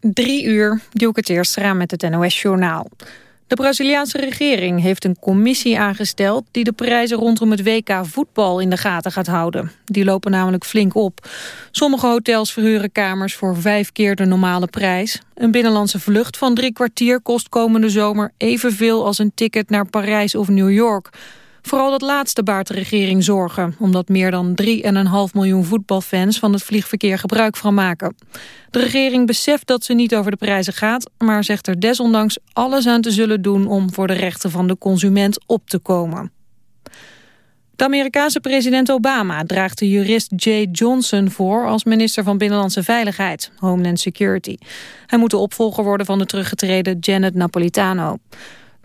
Drie uur, ik het eerst raam met het NOS-journaal. De Braziliaanse regering heeft een commissie aangesteld... die de prijzen rondom het WK voetbal in de gaten gaat houden. Die lopen namelijk flink op. Sommige hotels verhuren kamers voor vijf keer de normale prijs. Een binnenlandse vlucht van drie kwartier kost komende zomer... evenveel als een ticket naar Parijs of New York... Vooral dat laatste baart de regering zorgen... omdat meer dan 3,5 miljoen voetbalfans van het vliegverkeer gebruik van maken. De regering beseft dat ze niet over de prijzen gaat... maar zegt er desondanks alles aan te zullen doen... om voor de rechten van de consument op te komen. De Amerikaanse president Obama draagt de jurist Jay Johnson voor als minister van Binnenlandse Veiligheid, Homeland Security. Hij moet de opvolger worden van de teruggetreden Janet Napolitano.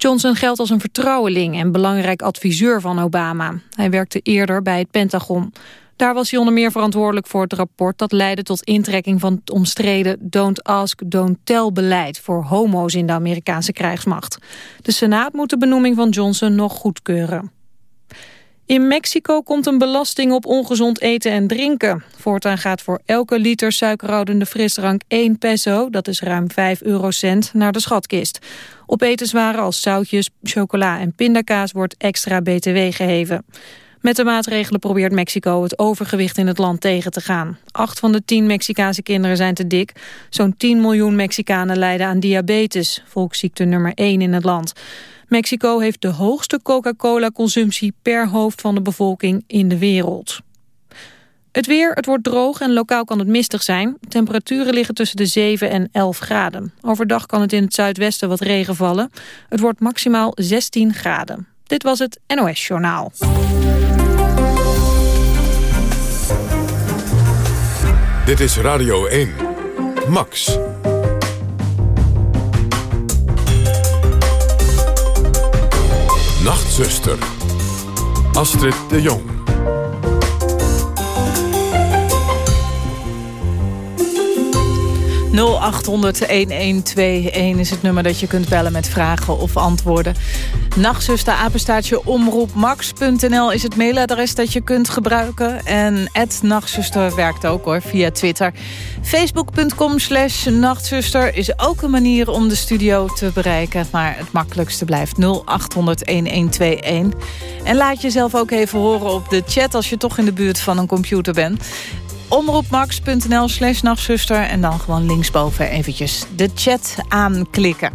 Johnson geldt als een vertrouweling en belangrijk adviseur van Obama. Hij werkte eerder bij het Pentagon. Daar was hij onder meer verantwoordelijk voor het rapport... dat leidde tot intrekking van het omstreden Don't Ask, Don't Tell beleid... voor homo's in de Amerikaanse krijgsmacht. De Senaat moet de benoeming van Johnson nog goedkeuren. In Mexico komt een belasting op ongezond eten en drinken. Voortaan gaat voor elke liter suikerhoudende frisdrank 1 peso, dat is ruim 5 eurocent, naar de schatkist. Op etenswaren als zoutjes, chocola en pindakaas wordt extra btw geheven. Met de maatregelen probeert Mexico het overgewicht in het land tegen te gaan. Acht van de tien Mexicaanse kinderen zijn te dik. Zo'n 10 miljoen Mexicanen lijden aan diabetes, volksziekte nummer 1 in het land. Mexico heeft de hoogste Coca-Cola-consumptie per hoofd van de bevolking in de wereld. Het weer, het wordt droog en lokaal kan het mistig zijn. Temperaturen liggen tussen de 7 en 11 graden. Overdag kan het in het zuidwesten wat regen vallen. Het wordt maximaal 16 graden. Dit was het NOS Journaal. Dit is Radio 1. Max. Nachtzuster. Astrid de Jong. 0800-1121 is het nummer dat je kunt bellen met vragen of antwoorden. Nachtzuster, apenstaartje, omroepmax.nl is het mailadres dat je kunt gebruiken. En nachtzuster werkt ook hoor, via Twitter. Facebook.com slash nachtzuster is ook een manier om de studio te bereiken. Maar het makkelijkste blijft 0800-1121. En laat jezelf ook even horen op de chat als je toch in de buurt van een computer bent omroepmax.nl slash nachtzuster. En dan gewoon linksboven eventjes de chat aanklikken.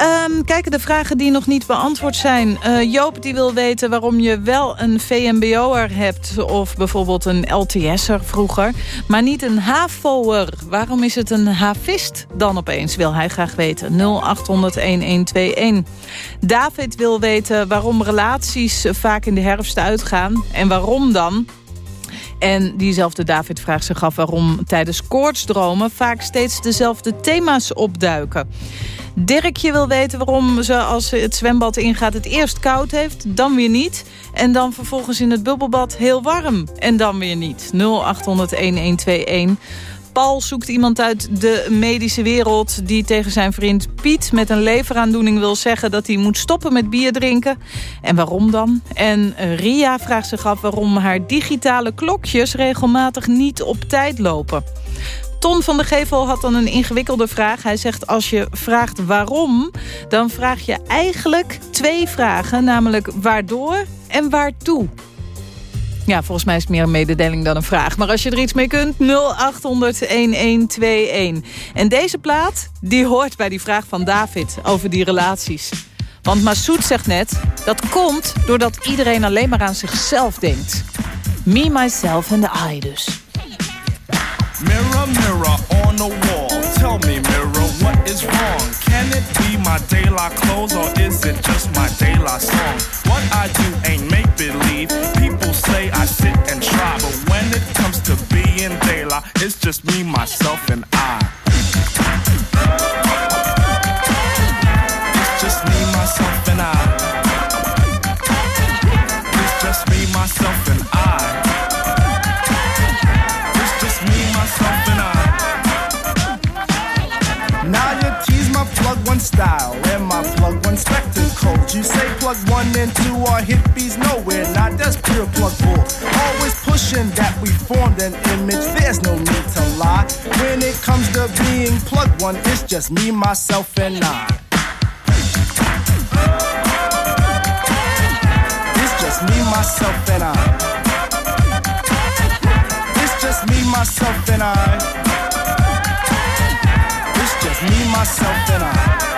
Um, kijken de vragen die nog niet beantwoord zijn. Uh, Joop die wil weten waarom je wel een VMBO'er hebt... of bijvoorbeeld een LTS'er vroeger, maar niet een HAVO'er. Waarom is het een havist dan opeens, wil hij graag weten. 0800-1121. David wil weten waarom relaties vaak in de herfst uitgaan. En waarom dan? En diezelfde David vraagt zich af waarom tijdens koortsdromen... vaak steeds dezelfde thema's opduiken. Dirkje wil weten waarom ze als ze het zwembad ingaat het eerst koud heeft, dan weer niet. En dan vervolgens in het bubbelbad heel warm en dan weer niet. 0800-1121. Paul zoekt iemand uit de medische wereld... die tegen zijn vriend Piet met een leveraandoening wil zeggen... dat hij moet stoppen met bier drinken. En waarom dan? En Ria vraagt zich af waarom haar digitale klokjes... regelmatig niet op tijd lopen. Ton van de Gevel had dan een ingewikkelde vraag. Hij zegt als je vraagt waarom, dan vraag je eigenlijk twee vragen. Namelijk waardoor en waartoe. Ja, volgens mij is het meer een mededeling dan een vraag. Maar als je er iets mee kunt, 0800-1121. En deze plaat, die hoort bij die vraag van David over die relaties. Want Massoud zegt net, dat komt doordat iedereen alleen maar aan zichzelf denkt. Me, myself and I dus. Mirror, mirror on the wall. Tell me, mirror, what is wrong? Can it be my daylight clothes or is it just my daylight song? What I do daylight, it's just me, myself, and I. It's just me, myself, and I. It's just me, myself, and I. Now you tease my plug one style and my plug one spectacles. You say plug one and two are hippies, nowhere not. That's pure plug bull. Always pushing that we formed an image. There's no lie. When it comes to being plugged one, it's just me, myself, and I. It's just me, myself, and I. It's just me, myself, and I. It's just me, myself, and. I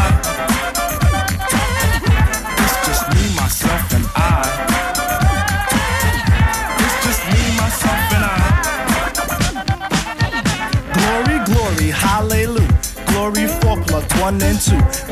story four plus one and two.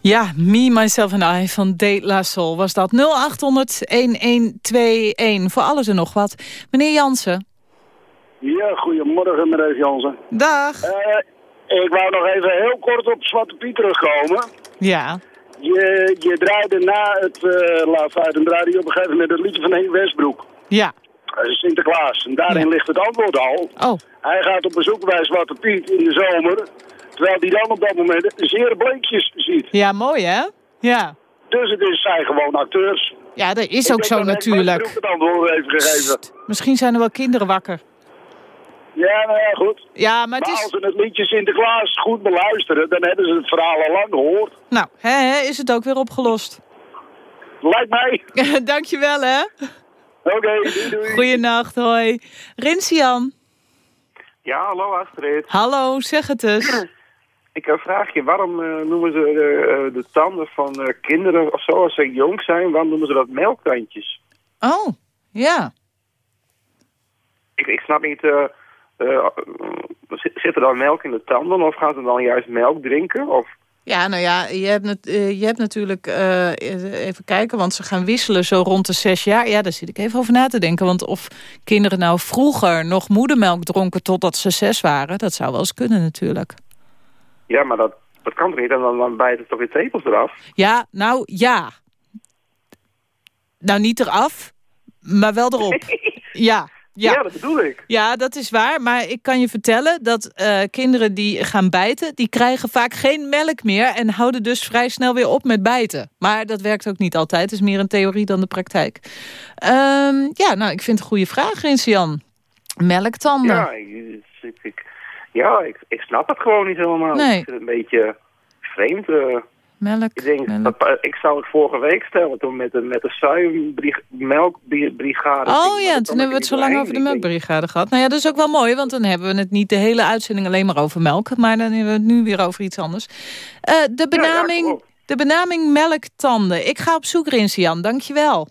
Ja, Me, Myself and I van Date La Soul was dat. 0800-1121 voor alles en nog wat. Meneer Jansen. Ja, goedemorgen meneer Jansen. Dag. Uh, ik wou nog even heel kort op Zwarte Piet terugkomen. Ja. Je, je draaide na het uh, laatste uit en draaide je op een gegeven moment het liedje van Henk Westbroek. Ja. Uh, Sinterklaas. En daarin ligt het antwoord al. Oh. Hij gaat op bezoek bij Zwarte Piet in de zomer. Terwijl die dan op dat moment zeer bleekjes ziet. Ja, mooi hè? Ja. Dus het is, zijn gewoon acteurs. Ja, dat is ook zo natuurlijk. Ik heb het antwoord even gegeven. Misschien zijn er wel kinderen wakker. Ja, nou ja, goed. Ja, maar, het is... als ze het liedje Sinterklaas goed beluisteren, dan hebben ze het verhaal al lang gehoord. Nou, hè, hè, is het ook weer opgelost. Lijkt mij. Dankjewel, hè. Oké, okay, doei, doei. Goeienacht, hoi. Rinsian. Ja, hallo Astrid. Hallo, zeg het eens. Ik heb een vraagje. Waarom uh, noemen ze de, uh, de tanden van uh, kinderen of zo als ze jong zijn? Waarom noemen ze dat melktandjes? Oh, ja. Ik, ik snap niet... zit er dan melk in de tanden of gaan ze dan juist melk drinken? Of... Ja, nou ja, je hebt, je hebt natuurlijk... even kijken, want ze gaan wisselen zo rond de zes jaar. Ja, daar zit ik even over na te denken. Want of kinderen nou vroeger nog moedermelk dronken totdat ze zes waren... dat zou wel eens kunnen natuurlijk. Ja, maar dat, dat kan toch niet? En dan, dan bijten toch weer tepels eraf? Ja, nou ja. Nou, niet eraf, maar wel erop. ja. Ja. ja, dat bedoel ik. Ja, dat is waar. Maar ik kan je vertellen dat uh, kinderen die gaan bijten... die krijgen vaak geen melk meer... en houden dus vrij snel weer op met bijten. Maar dat werkt ook niet altijd. Het is meer een theorie dan de praktijk. Um, ja, nou, ik vind het een goede vraag, Rinsian. Melktanden. Ja, ik, ik, ja, ik, ik snap het gewoon niet helemaal. Nee. Ik vind het een beetje vreemd. Uh, melk, ik, denk, Dat, eh, ik zou het vorige week stellen toen met de, met de melkbrigade. Oh ja, toen hebben we het zo lang over de melkbrigade gehad. Nou ja, dat is ook wel mooi, want dan hebben we het niet de hele uitzending alleen maar over melk. Maar dan hebben we het nu weer over iets anders. Uh, de, benaming, de benaming melktanden. Ik ga op zoek, Rinsian. Dankjewel.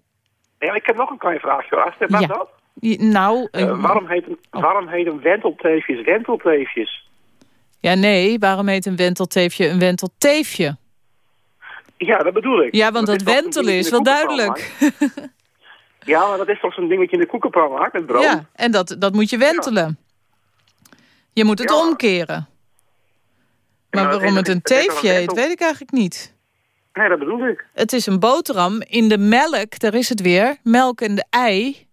Ja, ik heb nog een klein vraagje. Wat ja. dat? Nou, uh, waarom, heet een, oh. waarom heet een wentelteefjes wentelteefjes? Ja, nee, waarom heet een wentelteefje een wentelteefje? Ja, dat bedoel ik. Ja, want dat, wentelen dingetje is wel duidelijk. Ja, maar dat is toch zo'n dingetje in de koekenpan maakt met brood? Ja, en dat, dat moet je wentelen. Je moet het Ja. omkeren. Maar dat waarom het een dat teefje heet, wentel? weet ik eigenlijk niet. Nee, dat bedoel ik. Het is een boterham in de melk, daar is het weer. Melk en de ei.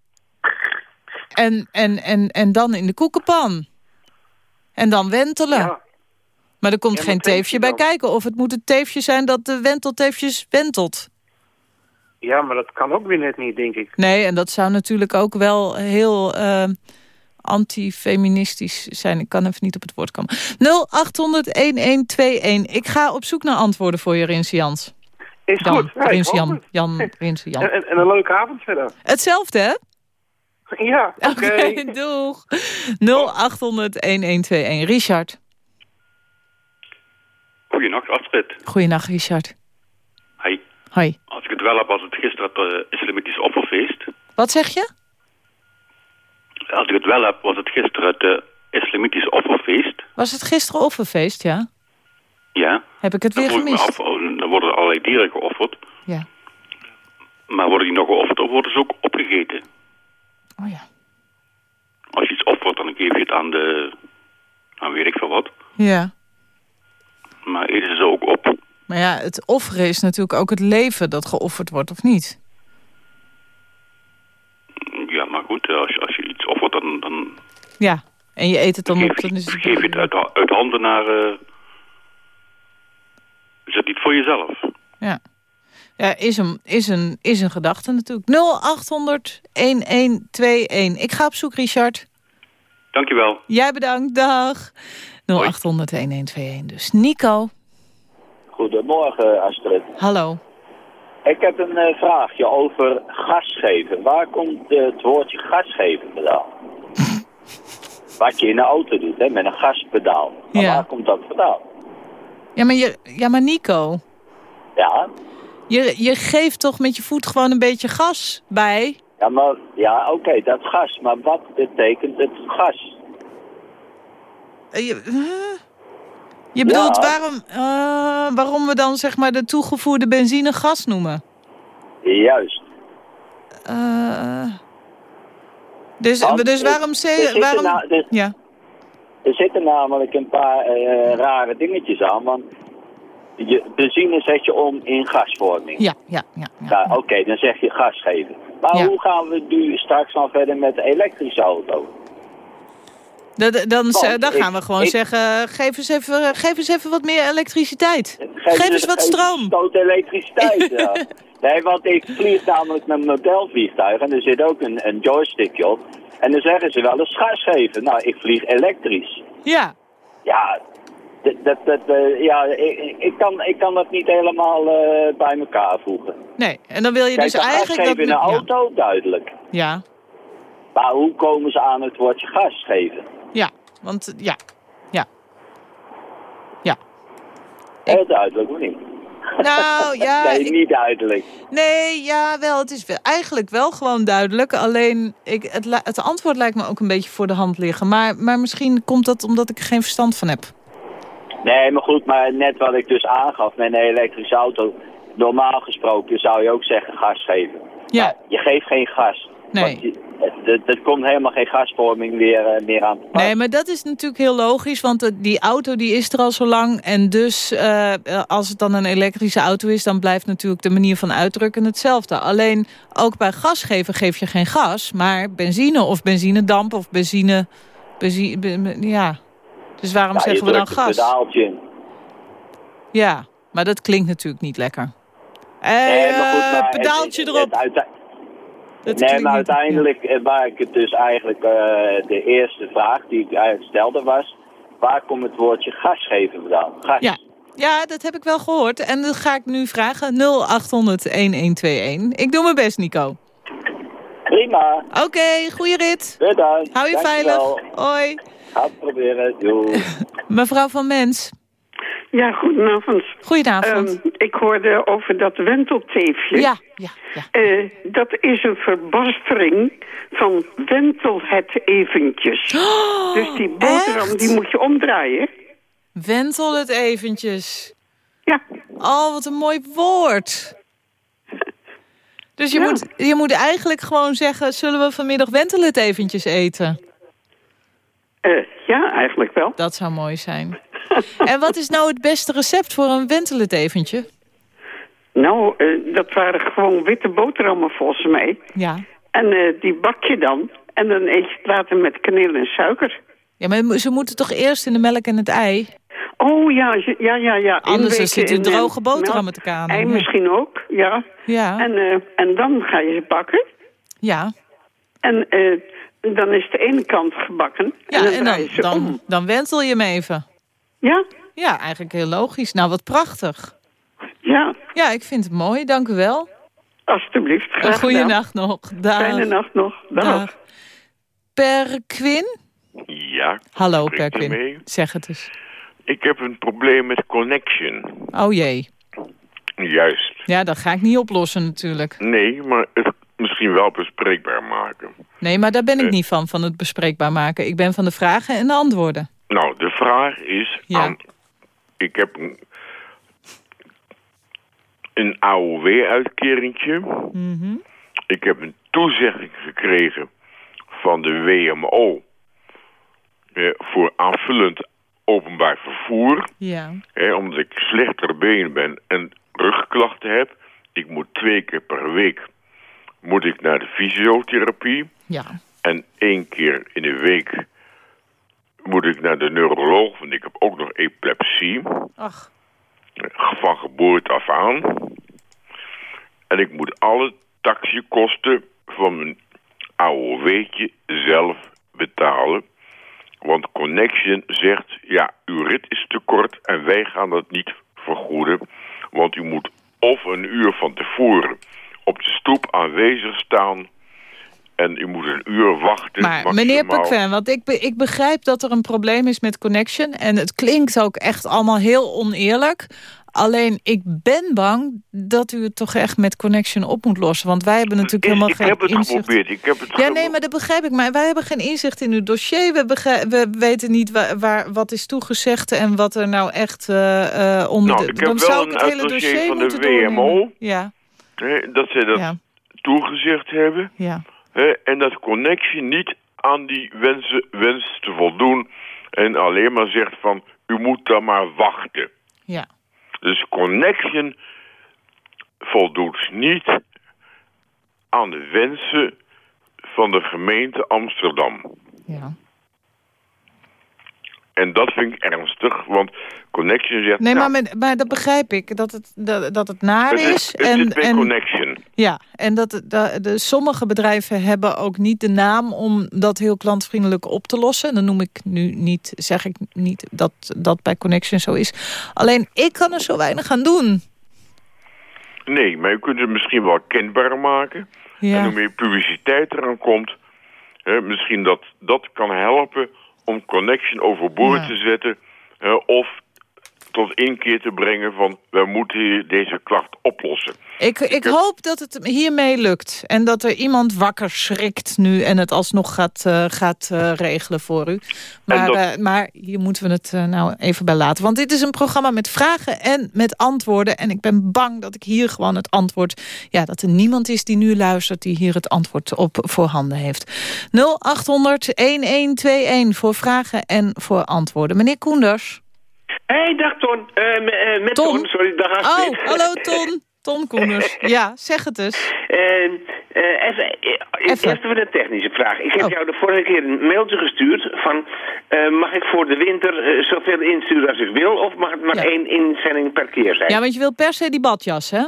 En, en, en, en dan in de koekenpan. En dan wentelen. Ja. Maar er komt Ja, geen teefje bij kijken. Of het moet het teefje zijn dat de wentelteefjes wentelt. ja, maar dat kan ook weer net niet, denk ik. Nee, en dat zou natuurlijk ook wel heel eh, antifeministisch zijn. Ik kan even niet op het woord komen. 0800-1121. Ik ga op zoek naar antwoorden voor je, Rinse Jans. Is Jan, goed. Ja, Jan. Jan, Jan. En- en een leuke avond verder. Hetzelfde, hè? Ja, oké. Oké, doeg. 0800-1121. Richard. Goedenacht, Astrid. Goeienacht, Richard. Hey, Hoi. als ik het wel heb, was het gisteren het uh, islamitisch offerfeest. Wat zeg je? Als ik het wel heb, was het gisteren het uh, islamitisch offerfeest. Was het gisteren offerfeest, ja? Ja. Heb ik het Dan weer me gemist? af, oh, dan worden er allerlei dieren geofferd. Ja. Maar worden die nog geofferd of worden ze ook opgegeten? Oh ja. Als je iets offert, dan geef je het aan de... Nou, weet ik veel wat. Ja. Maar eten ze ook op? Maar ja, het offeren is natuurlijk ook het leven dat geofferd wordt, of niet? Ja, maar goed, als je, als je iets offert, dan, dan Ja. En je eet het dan op, geef, dan is het... geef je het uit, uit handen naar... Uh, is het niet voor jezelf? Ja. Ja, is een, is een, is een gedachte natuurlijk. 0800 1121. Ik ga op zoek, Richard. Dankjewel. Jij bedankt, dag. 0800 1121. Dus Nico, Goedemorgen, Astrid. hallo. Ik heb een eh, vraagje over gas geven. Waar komt eh, het woordje gas geven vandaan? Wat je in een auto doet, hè, met een gaspedaal. Maar Ja. waar komt dat vandaan? Ja, maar, je, ja, maar Nico, Ja, je, je geeft toch met je voet gewoon een beetje gas bij? ja, maar, ja oké, dat gas. Maar wat betekent het gas? Eh, Je, huh? je bedoelt Ja. waarom, eh, waarom we dan zeg maar de toegevoerde benzine gas noemen? Juist. Eh, dus, Want, dus waarom... er waarom er- ja. Er zitten namelijk een paar rare dingetjes aan, want je, benzine zet je om in gasvorming. Ja, ja, ja. ja. Ja, oké, dan zeg je gas geven. Maar Ja. hoe gaan we nu straks dan verder met de elektrische auto? Da- da- Dan, Want dan ik- gaan we gewoon ik- zeggen, geef eens, even, geef eens even wat meer elektriciteit. Geef, eens wat stroom. Stoot elektriciteit, ja. Nee, want ik vlieg namelijk met een modelvliegtuig en er zit ook een, een joystickje op. En dan zeggen ze wel eens gas geven. Nou, ik vlieg elektrisch. Ja, Ja, dat, dat, eh, ja ik, ik, kan, ik kan dat niet helemaal eh, bij elkaar voegen. nee. En dan wil je Kijk, dus gas eigenlijk... geven in een ja. auto, duidelijk. Ja, Maar hoe komen ze aan het woordje gas geven? ja, want ja, ja. Ja. Heel duidelijk, of niet? Nou, ja, nee, niet duidelijk. Nee, ja, wel. Het is eigenlijk wel gewoon duidelijk. Alleen, ik, het, het antwoord lijkt me ook een beetje voor de hand liggen. Maar, maar misschien komt dat omdat ik er geen verstand van heb. Nee, maar goed, maar net wat ik dus aangaf met een elektrische auto. Normaal gesproken zou je ook zeggen gas geven. Ja. Maar je geeft geen gas. Nee. Er komt helemaal geen gasvorming weer, eh, meer aan. Nee, maar dat is natuurlijk heel logisch, want eh, die auto die is er al zo lang. En dus eh, als het dan een elektrische auto is, dan blijft natuurlijk de manier van uitdrukken hetzelfde. Alleen ook bij gas geven geef je geen gas, maar benzine of benzinedamp of benzine... benzine be- be- ja, dus waarom Ja, zeggen we dan gas? pedaaltje. Ja, maar dat klinkt natuurlijk niet lekker. Eh, Nee, maar goed, maar pedaaltje het- erop. het uite- Dat nee, maar uiteindelijk, eh, waar ik het dus eigenlijk, eh, de eerste vraag die ik eigenlijk stelde was... Waar komt het woordje gas geven vandaan? Gas. Ja. ja, dat heb ik wel gehoord. En dat ga ik nu vragen. 0800-1121. Ik doe mijn best, Nico. Prima, Oké, goeie rit. bedankt. Hou je veilig. Hoi. Ga het proberen, doei. Mevrouw van Mens. Ja, goedenavond. Goedenavond. Ehm, ik hoorde over dat wentelteefje. ja, ja, ja. Eh, dat is een verbastering van wentel het eventjes. dus die boterham echt? die moet je omdraaien. Wentel het eventjes. Ja, Oh, wat een mooi woord. Dus je, moet, je moet eigenlijk gewoon zeggen... zullen we vanmiddag wentelet eventjes eten? Eh, ja, eigenlijk wel. Dat zou mooi zijn. en wat is nou het beste recept voor een wentelet eventje? Nou, eh, dat waren gewoon witte boterhammen volgens mij. Ja. En eh, die bak je dan. En dan eet je het later met kaneel en suiker. Ja, maar ze moeten toch eerst in de melk en het ei? Oh ja, ja, ja, ja. Anders zit eh, droge boterhammen te kanen. Ei Ja. misschien ook, ja. Ja. En, eh, en dan ga je ze bakken. Ja. En eh, dan is de ene kant gebakken. Ja, en dan, en dan, je ze dan, om. dan wentel je hem even. Ja? Ja, eigenlijk heel logisch. Nou, wat prachtig. Ja. Ja, ik vind het mooi. Dank u wel. Alsjeblieft. Een Graag goede gedaan. nacht nog. Dag. Fijne nacht nog. Dag. Dag. Per Quinn? Ja. Hallo, Per Quinn. Zeg het eens. Ik heb een probleem met connection. Oh jee. Juist. Ja, dat ga ik niet oplossen natuurlijk. Nee, maar het misschien wel bespreekbaar maken. Nee, maar daar ben ik Eh. niet van, van het bespreekbaar maken. Ik ben van de vragen en de antwoorden. Nou, de vraag is... Ja. Aan, ik heb een, een AOW-uitkeringtje. Mhm. Ik heb een toezegging gekregen van de WMO... Eh, voor aanvullend openbaar vervoer. Ja. Hè, omdat ik slechter been ben en rugklachten heb. Ik moet twee keer per week moet ik naar de fysiotherapie. Ja. En één keer in de week moet ik naar de neuroloog, want ik heb ook nog epilepsie. Ach. Van geboorte af aan. En ik moet alle taxikosten van mijn AOW'tje zelf betalen. Want Connection zegt, ja, uw rit is te kort en wij gaan dat niet vergoeden. Want u moet of een uur van tevoren op de stoep aanwezig staan... en u moet een uur wachten. Maar meneer. Pukven, want ik, be- ik begrijp dat er een probleem is met Connection. En het klinkt ook echt allemaal heel oneerlijk. Alleen ik ben bang dat u het toch echt met Connection op moet lossen. Want wij hebben natuurlijk helemaal ik geen heb het inzicht. geprobeerd, ik heb het Ja, nee, maar dat begrijp ik. Maar wij hebben geen inzicht in uw dossier. We, we weten niet waar, waar, wat is toegezegd en wat er nou echt eh, eh, onder Nou, de... ik heb Dan wel zou een ik het hele dossier dossier van de WMO. doornemen. Ja, dat ze dat Ja. toegezegd hebben. ja. Hè, en dat Connection niet aan die wensen wenst te voldoen. En alleen maar zegt van, u moet dan maar wachten. Ja. Dus Connection voldoet niet aan de wensen van de gemeente Amsterdam. Ja. En dat vind ik ernstig, want Connection zegt... Nee, nou, maar, met- maar dat begrijp ik. Dat het, dat, dat het naar het is. het en, is en, Connection. Ja, en dat de, de, sommige bedrijven hebben ook niet de naam om dat heel klantvriendelijk op te lossen. Dan noem ik nu niet, zeg ik niet dat dat bij Connection zo is. Alleen ik kan er zo weinig aan doen. Nee, maar je kunt het misschien wel kenbaar maken. Ja. En hoe meer publiciteit eraan komt... Hè, misschien dat dat kan helpen om Connection overboord Ja. te zetten... of tot inkeer te brengen van... wij moeten deze klacht oplossen. Ik, ik hoop dat het hiermee lukt. En dat er iemand wakker schrikt nu en het alsnog gaat, eh, gaat eh, regelen voor u. Maar, dat- eh, maar hier moeten we het nou even bij laten. Want dit is een programma met vragen en met antwoorden. En ik ben bang dat ik hier gewoon het antwoord... Ja, dat er niemand is die nu luistert die hier het antwoord op voorhanden heeft. 0800-1121 voor vragen en voor antwoorden. Meneer Koenders. Hey, dag Ton. Eh, met Ton. Ton. sorry, dag Oh, hallo Ton. Ton Koenders. Ja, zeg het eens. En, even, eh, eerst even een technische vraag. Ik heb Oh. jou de vorige keer een mailtje gestuurd van... mag ik voor de winter zoveel insturen als ik wil... of mag het maar één inzending per keer zijn? Ja, want je wil per se die badjas, hè?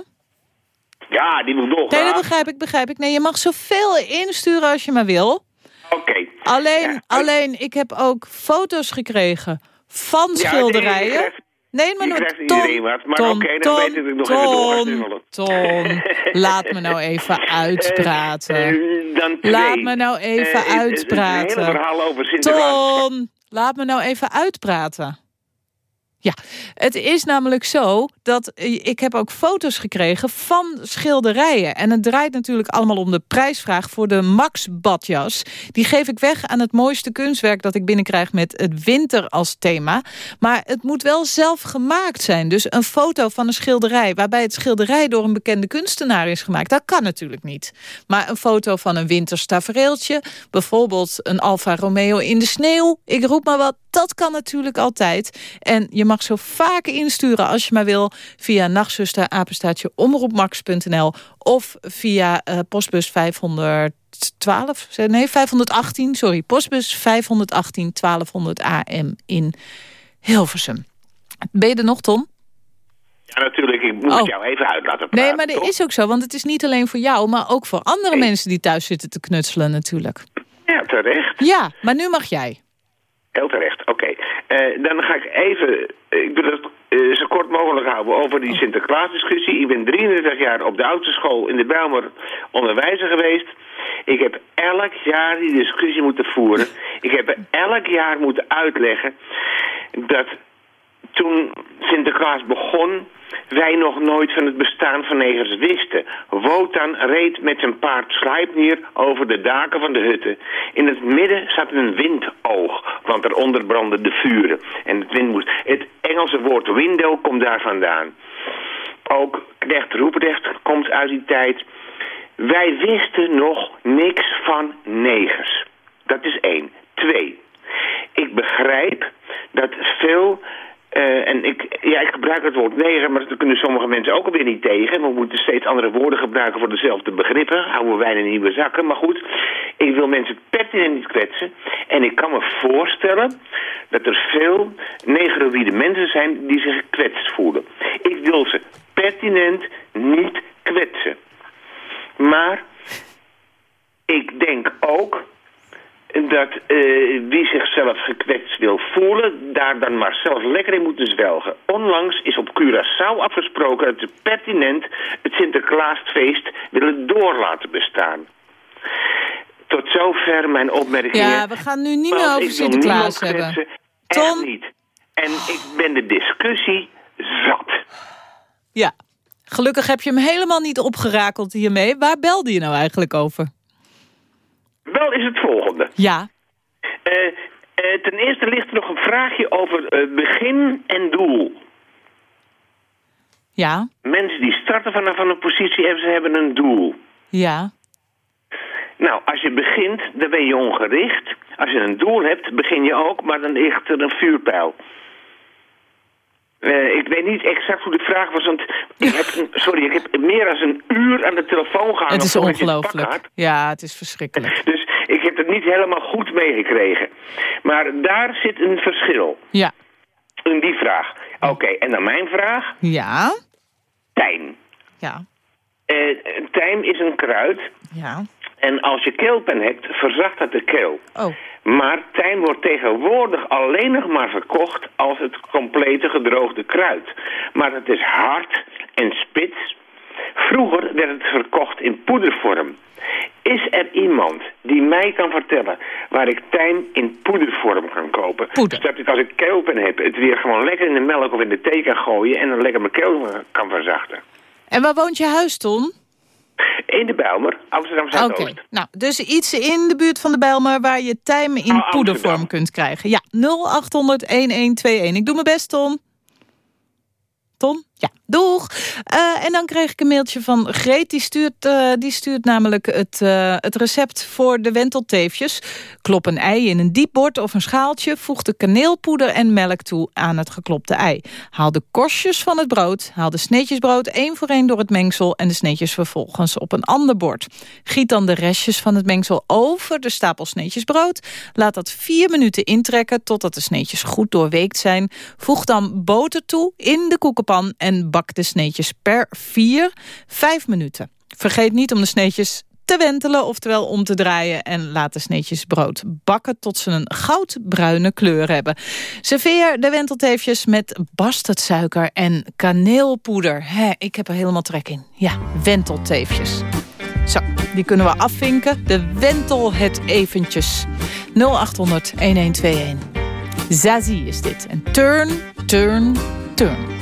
Ja, die moet nog. Nee, dat begrijp ik, begrijp ik. Nee, je mag zoveel insturen als je maar wil. Oké. Alleen, alleen, ik heb ook foto's gekregen van Ja, schilderijen. krijgt- nee, maar krijgt iedereen wat, maar oké, dan weet ik nog even ga sturen. Ton, laat me nou even uitpraten. Eh, dan. Laat me nou even Eh, het is een uitpraten. hele verhaal over. Ton, laat me nou even uitpraten. Ja, het is namelijk zo dat ik heb ook foto's gekregen van schilderijen. En het draait natuurlijk allemaal om de prijsvraag voor de Max badjas. Die geef ik weg aan het mooiste kunstwerk dat ik binnenkrijg met het winter als thema. Maar het moet wel zelf gemaakt zijn. Dus een foto van een schilderij waarbij het schilderij door een bekende kunstenaar is gemaakt. Dat kan natuurlijk niet. Maar een foto van een winterstafereeltje, bijvoorbeeld een Alfa Romeo in de sneeuw. Ik roep maar wat, dat kan natuurlijk altijd. En je mag zo vaak insturen als je maar wil... via nachtzuster, apenstaatje, omroepmax.nl... of via uh, postbus 512, nee, 518, sorry, postbus 518 1200 AM in Hilversum. Ben je er nog, Tom? Ja, natuurlijk. Ik moet oh. jou even uit laten praten. Nee, maar dat is ook zo. Want het is niet alleen voor jou, maar ook voor andere mensen die thuis zitten te knutselen natuurlijk. Ja, terecht. Ja, maar nu mag jij. Heel terecht, oké. Uh, dan ga ik even, eh, ik wil het uh, zo kort mogelijk houden over die Sinterklaasdiscussie. Ik ben 33 jaar op de autoschool in de Bijlmer onderwijzer geweest. Ik heb elk jaar die discussie moeten voeren. Ik heb elk jaar moeten uitleggen dat toen Sinterklaas begon, wij nog nooit van het bestaan van negers wisten. Wotan reed met zijn paard Schrijpnier over de daken van de hutten. In het midden zat een windoog, want eronder brandden de vuren. En het wind moest... Het Engelse woord window komt daar vandaan. Ook Knecht Roeprecht komt uit die tijd. Wij wisten nog niks van negers. Dat is één. Twee. Ik begrijp dat veel uh, en ik, ja, ik gebruik het woord neger, maar dat kunnen sommige mensen ook alweer niet tegen. We moeten steeds andere woorden gebruiken voor dezelfde begrippen. Houden wij in nieuwe zakken. Maar goed, ik wil mensen pertinent niet kwetsen. En ik kan me voorstellen dat er veel negeroïde mensen zijn die zich gekwetst voelen. Ik wil ze pertinent niet kwetsen. Maar ik denk ook dat uh, wie zichzelf gekwetst wil voelen, daar dan maar zelf lekker in moeten zwelgen. Onlangs is op Curaçao afgesproken dat ze pertinent het Sinterklaasfeest willen door laten bestaan. Tot zover mijn opmerkingen. Ja, we gaan nu niet meer over Sinterklaas hebben. Tom? niet. En ik ben de discussie zat. Ja, gelukkig heb je hem helemaal niet opgerakeld hiermee. Waar belde je nou eigenlijk over? Wel is het volgende. Ja. Uh, uh, ten eerste ligt er nog een vraagje over uh, begin en doel. Ja. Mensen die starten vanaf een positie en ze hebben een doel. Ja. Nou, als je begint, dan ben je ongericht. Als je een doel hebt, begin je ook, maar dan ligt er een vuurpijl. Uh, ik weet niet exact hoe de vraag was, want ik heb, sorry, ik heb meer dan een uur aan de telefoon gehangen. Het is ongelooflijk. Ja, het is verschrikkelijk. Dus ik heb het niet helemaal goed meegekregen. Maar daar zit een verschil. Ja. In die vraag. Oké, en dan mijn vraag. Ja. Tijm. Ja. Uh, tijm is een kruid. Ja. En als je keelpen hebt, verzacht dat de keel. Oh. Maar tijm wordt tegenwoordig alleen nog maar verkocht als het complete gedroogde kruid. Maar het is hard en spits. Vroeger werd het verkocht in poedervorm. Is er iemand die mij kan vertellen waar ik tijm in poedervorm kan kopen? Poeder. Dus ik als ik keelpen heb, het weer gewoon lekker in de melk of in de thee kan gooien... en dan lekker mijn keel kan verzachten. En waar woont je huis, Ton? In de Bijlmer, Amsterdam Zuidoost. Oké, nou, dus iets in de buurt van de Bijlmer... waar je tijm in Oh, poedervorm kunt krijgen. Ja, 0800-1121. Ik doe mijn best, Ton. Ton? Ja, doeg. Eh, en dan kreeg ik een mailtje van Greet. Die stuurt, eh, die stuurt namelijk het, eh, het recept voor de wentelteefjes. Klop een ei in een diep bord of een schaaltje. Voeg de kaneelpoeder en melk toe aan het geklopte ei. Haal de korstjes van het brood. Haal de sneetjes brood één voor één door het mengsel... en de sneetjes vervolgens op een ander bord. Giet dan de restjes van het mengsel over de stapel sneetjes brood. Laat dat vier minuten intrekken totdat de sneetjes goed doorweekt zijn. Voeg dan boter toe in de koekenpan en bak de sneetjes per vier, vijf minuten. Vergeet niet om de sneetjes te wentelen, oftewel om te draaien... en laat de sneetjes brood bakken tot ze een goudbruine kleur hebben. Serveer de wentelteefjes met bastardsuiker en kaneelpoeder. Ik heb er helemaal trek in. Ja, wentelteefjes. Zo, die kunnen we afvinken. De wentel het eventjes. 0800 1121. Zazie is dit. En turn Turn, turn.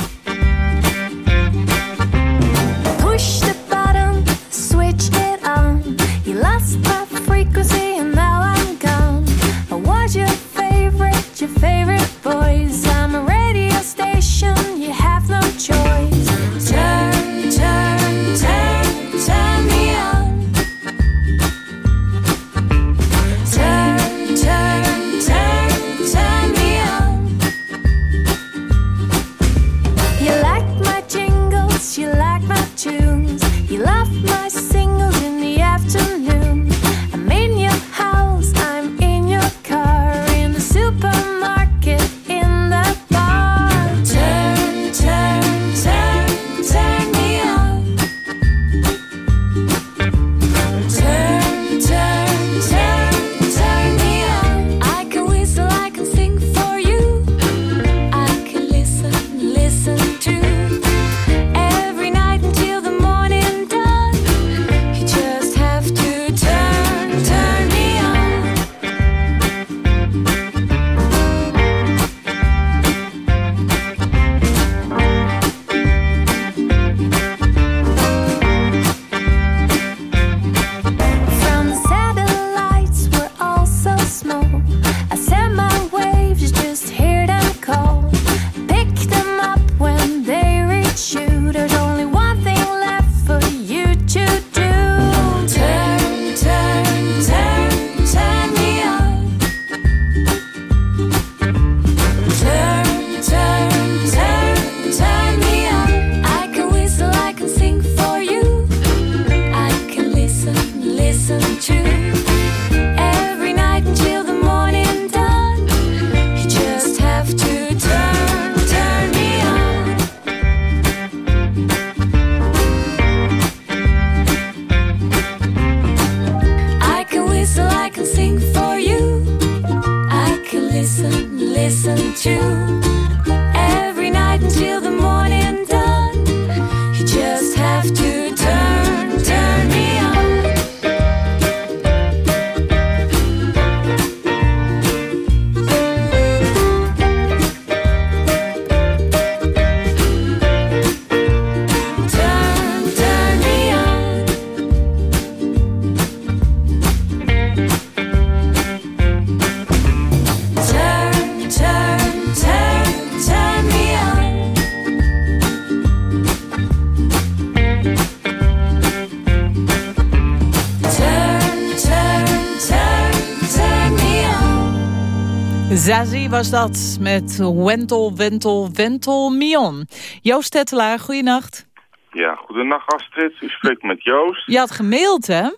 Was dat met Wentel, Wentel, Wentel, Mion. Joost Tettelaar, goeienacht. Ja, goedenacht Astrid. U spreekt met Joost. Je had gemaild, hè?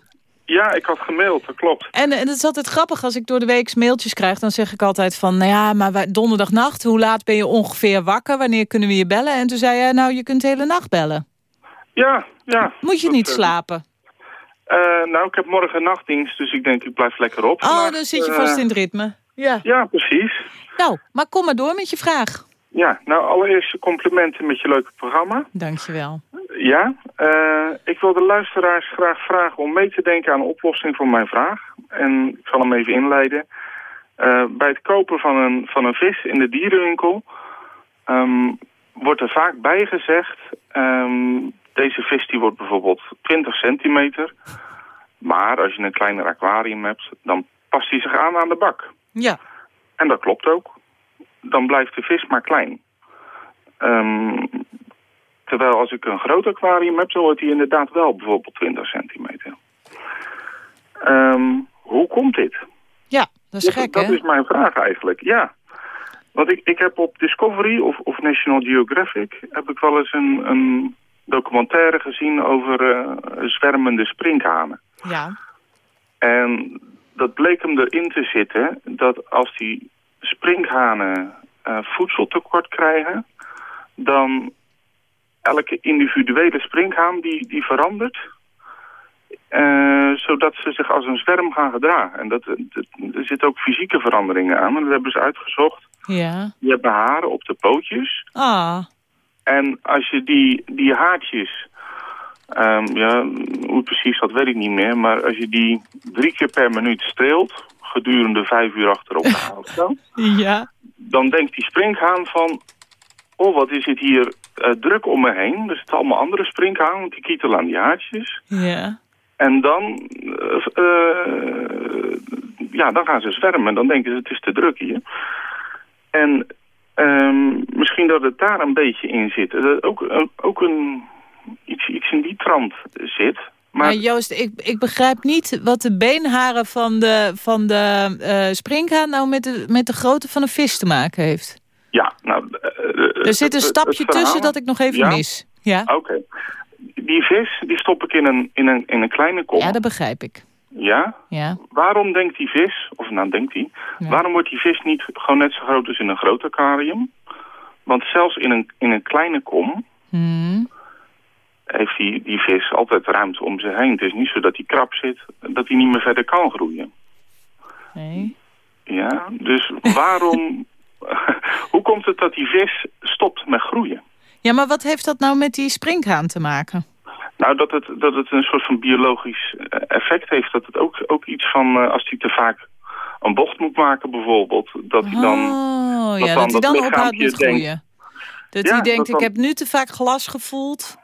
Ja, ik had gemaild, dat klopt. En, en het is altijd grappig als ik door de week mailtjes krijg... dan zeg ik altijd van, nou ja, maar donderdagnacht... hoe laat ben je ongeveer wakker? Wanneer kunnen we je bellen? En toen zei jij, nou, je kunt de hele nacht bellen. Ja, ja. Moet je Dat, niet eh, slapen? eh, nou, ik heb morgen nachtdienst, dus ik denk ik blijf lekker op. Oh, dan zit je Eh, vast in het ritme. Ja. Ja, precies. Nou, maar kom maar door met je vraag. Ja, nou allereerst complimenten met je leuke programma. Dankjewel. Ja, eh, ik wil de luisteraars graag vragen om mee te denken aan een oplossing voor mijn vraag. En ik zal hem even inleiden. Eh, bij het kopen van een, van een vis in de dierenwinkel ehm, wordt er vaak bijgezegd... ehm, deze vis die wordt bijvoorbeeld 20 centimeter. Maar als je een kleiner aquarium hebt, dan past hij zich aan aan de bak. Ja. En dat klopt ook. Dan blijft de vis maar klein. Ehm, terwijl als ik een groot aquarium heb, dan wordt hij inderdaad wel bijvoorbeeld 20 centimeter. Ehm, hoe komt dit? Ja, dat is gek, dat hè? is mijn vraag eigenlijk, ja. Want ik, ik heb op Discovery of, of National Geographic... heb ik wel eens een, een documentaire gezien over eh, zwermende sprinkhanen. Ja. En dat bleek hem erin te zitten dat als die sprinkhanen eh, voedseltekort krijgen... dan elke individuele sprinkhaan die, die verandert... eh, zodat ze zich als een zwerm gaan gedragen. En dat, dat- er zitten ook fysieke veranderingen aan. En dat hebben ze uitgezocht. Ja. Die hebben haren op de pootjes. Ah. En als je die, die haartjes, ehm, ja, hoe precies dat weet ik niet meer, maar als je die drie keer per minuut streelt, gedurende vijf uur achter elkaar of zo, Ja. dan denkt die sprinkhaan van, oh wat is het hier eh, druk om me heen. Er zitten allemaal andere sprinkhanen, want die kietelen aan die haartjes. Ja. En dan, eh, eh, ja, dan gaan ze zwermen. Dan denken ze, het is te druk hier. En ehm, misschien dat het daar een beetje in zit. Dat ook, ook een, iets, iets in die trant zit. Maar, Joost, ik, ik begrijp niet wat de beenharen van de, van de eh, sprinkhaan nou met de, met de grootte van een vis te maken heeft. Ja, nou... Er zit een stapje tussen dat ik nog even mis. Ja? Oké. Die vis, die stop ik in een, in een, in een kleine kom. Ja, dat begrijp ik. Ja? Ja. Waarom denkt die vis, of nou denkt hij, waarom wordt die vis niet gewoon net zo groot als in een groot aquarium? Want zelfs in een, in een kleine kom Hmm. Heeft die, die vis altijd ruimte om zich heen. Het is niet zo dat hij krap zit, dat hij niet meer verder kan groeien. Nee. Ja, dus waarom, hoe komt het dat die vis stopt met groeien? Ja, maar wat heeft dat nou met die sprinkhaan te maken? Nou, dat het, dat het een soort van biologisch eh, effect heeft. Dat het ook, ook iets van, eh, als hij te vaak een bocht moet maken bijvoorbeeld, dat hij dan... Oh, dat ja, dat hij dan ophoudt met groeien. Dat Ja, hij denkt, dat ik heb nu te vaak glas gevoeld.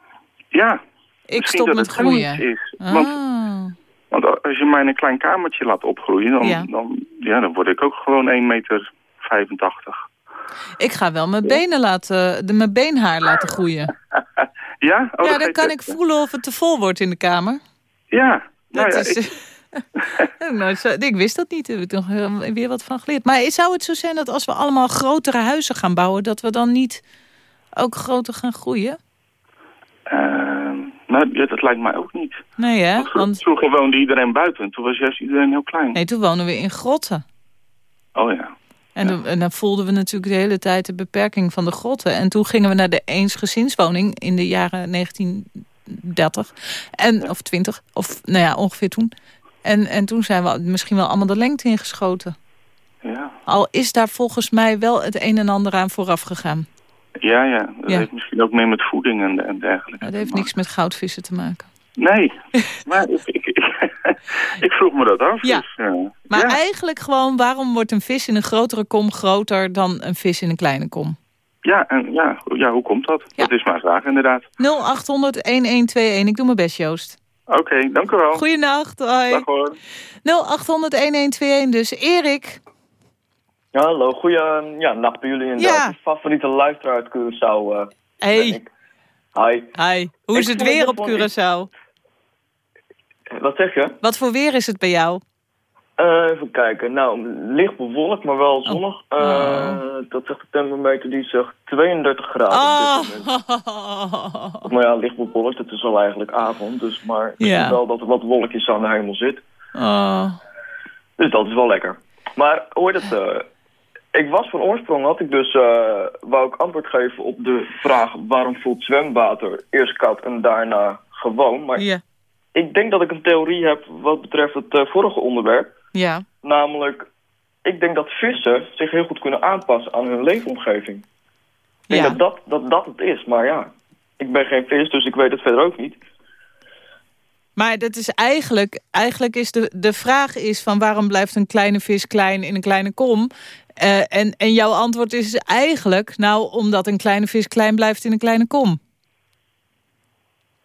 Ja, Ik stop dat met het groeien. Is. Want, Ah. want als je mij in een klein kamertje laat opgroeien, dan, Ja. dan, ja, dan word ik ook gewoon 1,85 meter. Ik ga wel mijn benen laten, de, mijn beenhaar laten groeien. Ja? Oh, ja, dan kan het. ik voelen of het te vol wordt in de kamer. Ja, nou Dat ja, is, ik- zo- ik wist dat niet, daar heb ik nog eh, weer wat van geleerd. Maar zou het zo zijn dat als we allemaal grotere huizen gaan bouwen... dat we dan niet ook groter gaan groeien? Ehm, nou, ja, dat lijkt mij ook niet. Nee, hè? Want Want Vroeger woonde iedereen buiten, toen was juist iedereen heel klein. nee, toen wonen we in grotten. Oh ja. En, dan, en dan voelden we natuurlijk de hele tijd de beperking van de grotten. En toen gingen we naar de eensgezinswoning in de jaren 1930. En, of 20, of nou ja, ongeveer toen. En, en toen zijn we misschien wel allemaal de lengte ingeschoten. Ja, Al is daar volgens mij wel het een en ander aan vooraf gegaan. Ja, ja. dat Ja. heeft misschien ook mee met voeding en, en dergelijke. Dat heeft niks met goudvissen te maken. Nee, maar ik, ik, ik, vroeg me dat af. Ja. Dus. Maar ja. eigenlijk gewoon, waarom wordt een vis in een grotere kom groter dan een vis in een kleine kom? Ja, en ja, ja, hoe komt dat? Dat is mijn vraag inderdaad. 0800-1121. Ik doe mijn best, Joost. Oké, dank u wel. Goeienacht, hoi. Dag hoor. 0800-1121, dus Erik. Ja, hallo. Goeie ja, nacht bij jullie. Inderdaad. Ja. Mijn favoriete luisteraar uit Curaçao. eh, Hey. ik. Hi. Hi. Hoe is Ik het weer op Curaçao? Wat zeg je? Wat voor weer is het bij jou? Eh, even kijken. Nou, licht bewolkt, maar wel zonnig. Oh. Eh, dat zegt de thermometer, die zegt 32 graden. Oh. op dit moment. Maar ja, licht bewolkt, het is al eigenlijk avond. Dus maar Ja. ja. wel dat er wat wolkjes aan de hemel zit. Oh. Dus dat is wel lekker. Maar het? eh, ik was van oorsprong, had ik dus, eh, wou ik antwoord geven op de vraag waarom voelt zwemwater eerst koud en daarna gewoon. Maar Ja. ik denk dat ik een theorie heb wat betreft het eh, vorige onderwerp. Ja. Namelijk, ik denk dat vissen zich heel goed kunnen aanpassen aan hun leefomgeving. Ik denk Ja. dat, dat, dat dat het is, maar ja, ik ben geen vis, dus ik weet het verder ook niet. Maar dat is eigenlijk, eigenlijk is de, de vraag is van waarom blijft een kleine vis klein in een kleine kom? Eh, en, en jouw antwoord is eigenlijk, nou, omdat een kleine vis klein blijft in een kleine kom.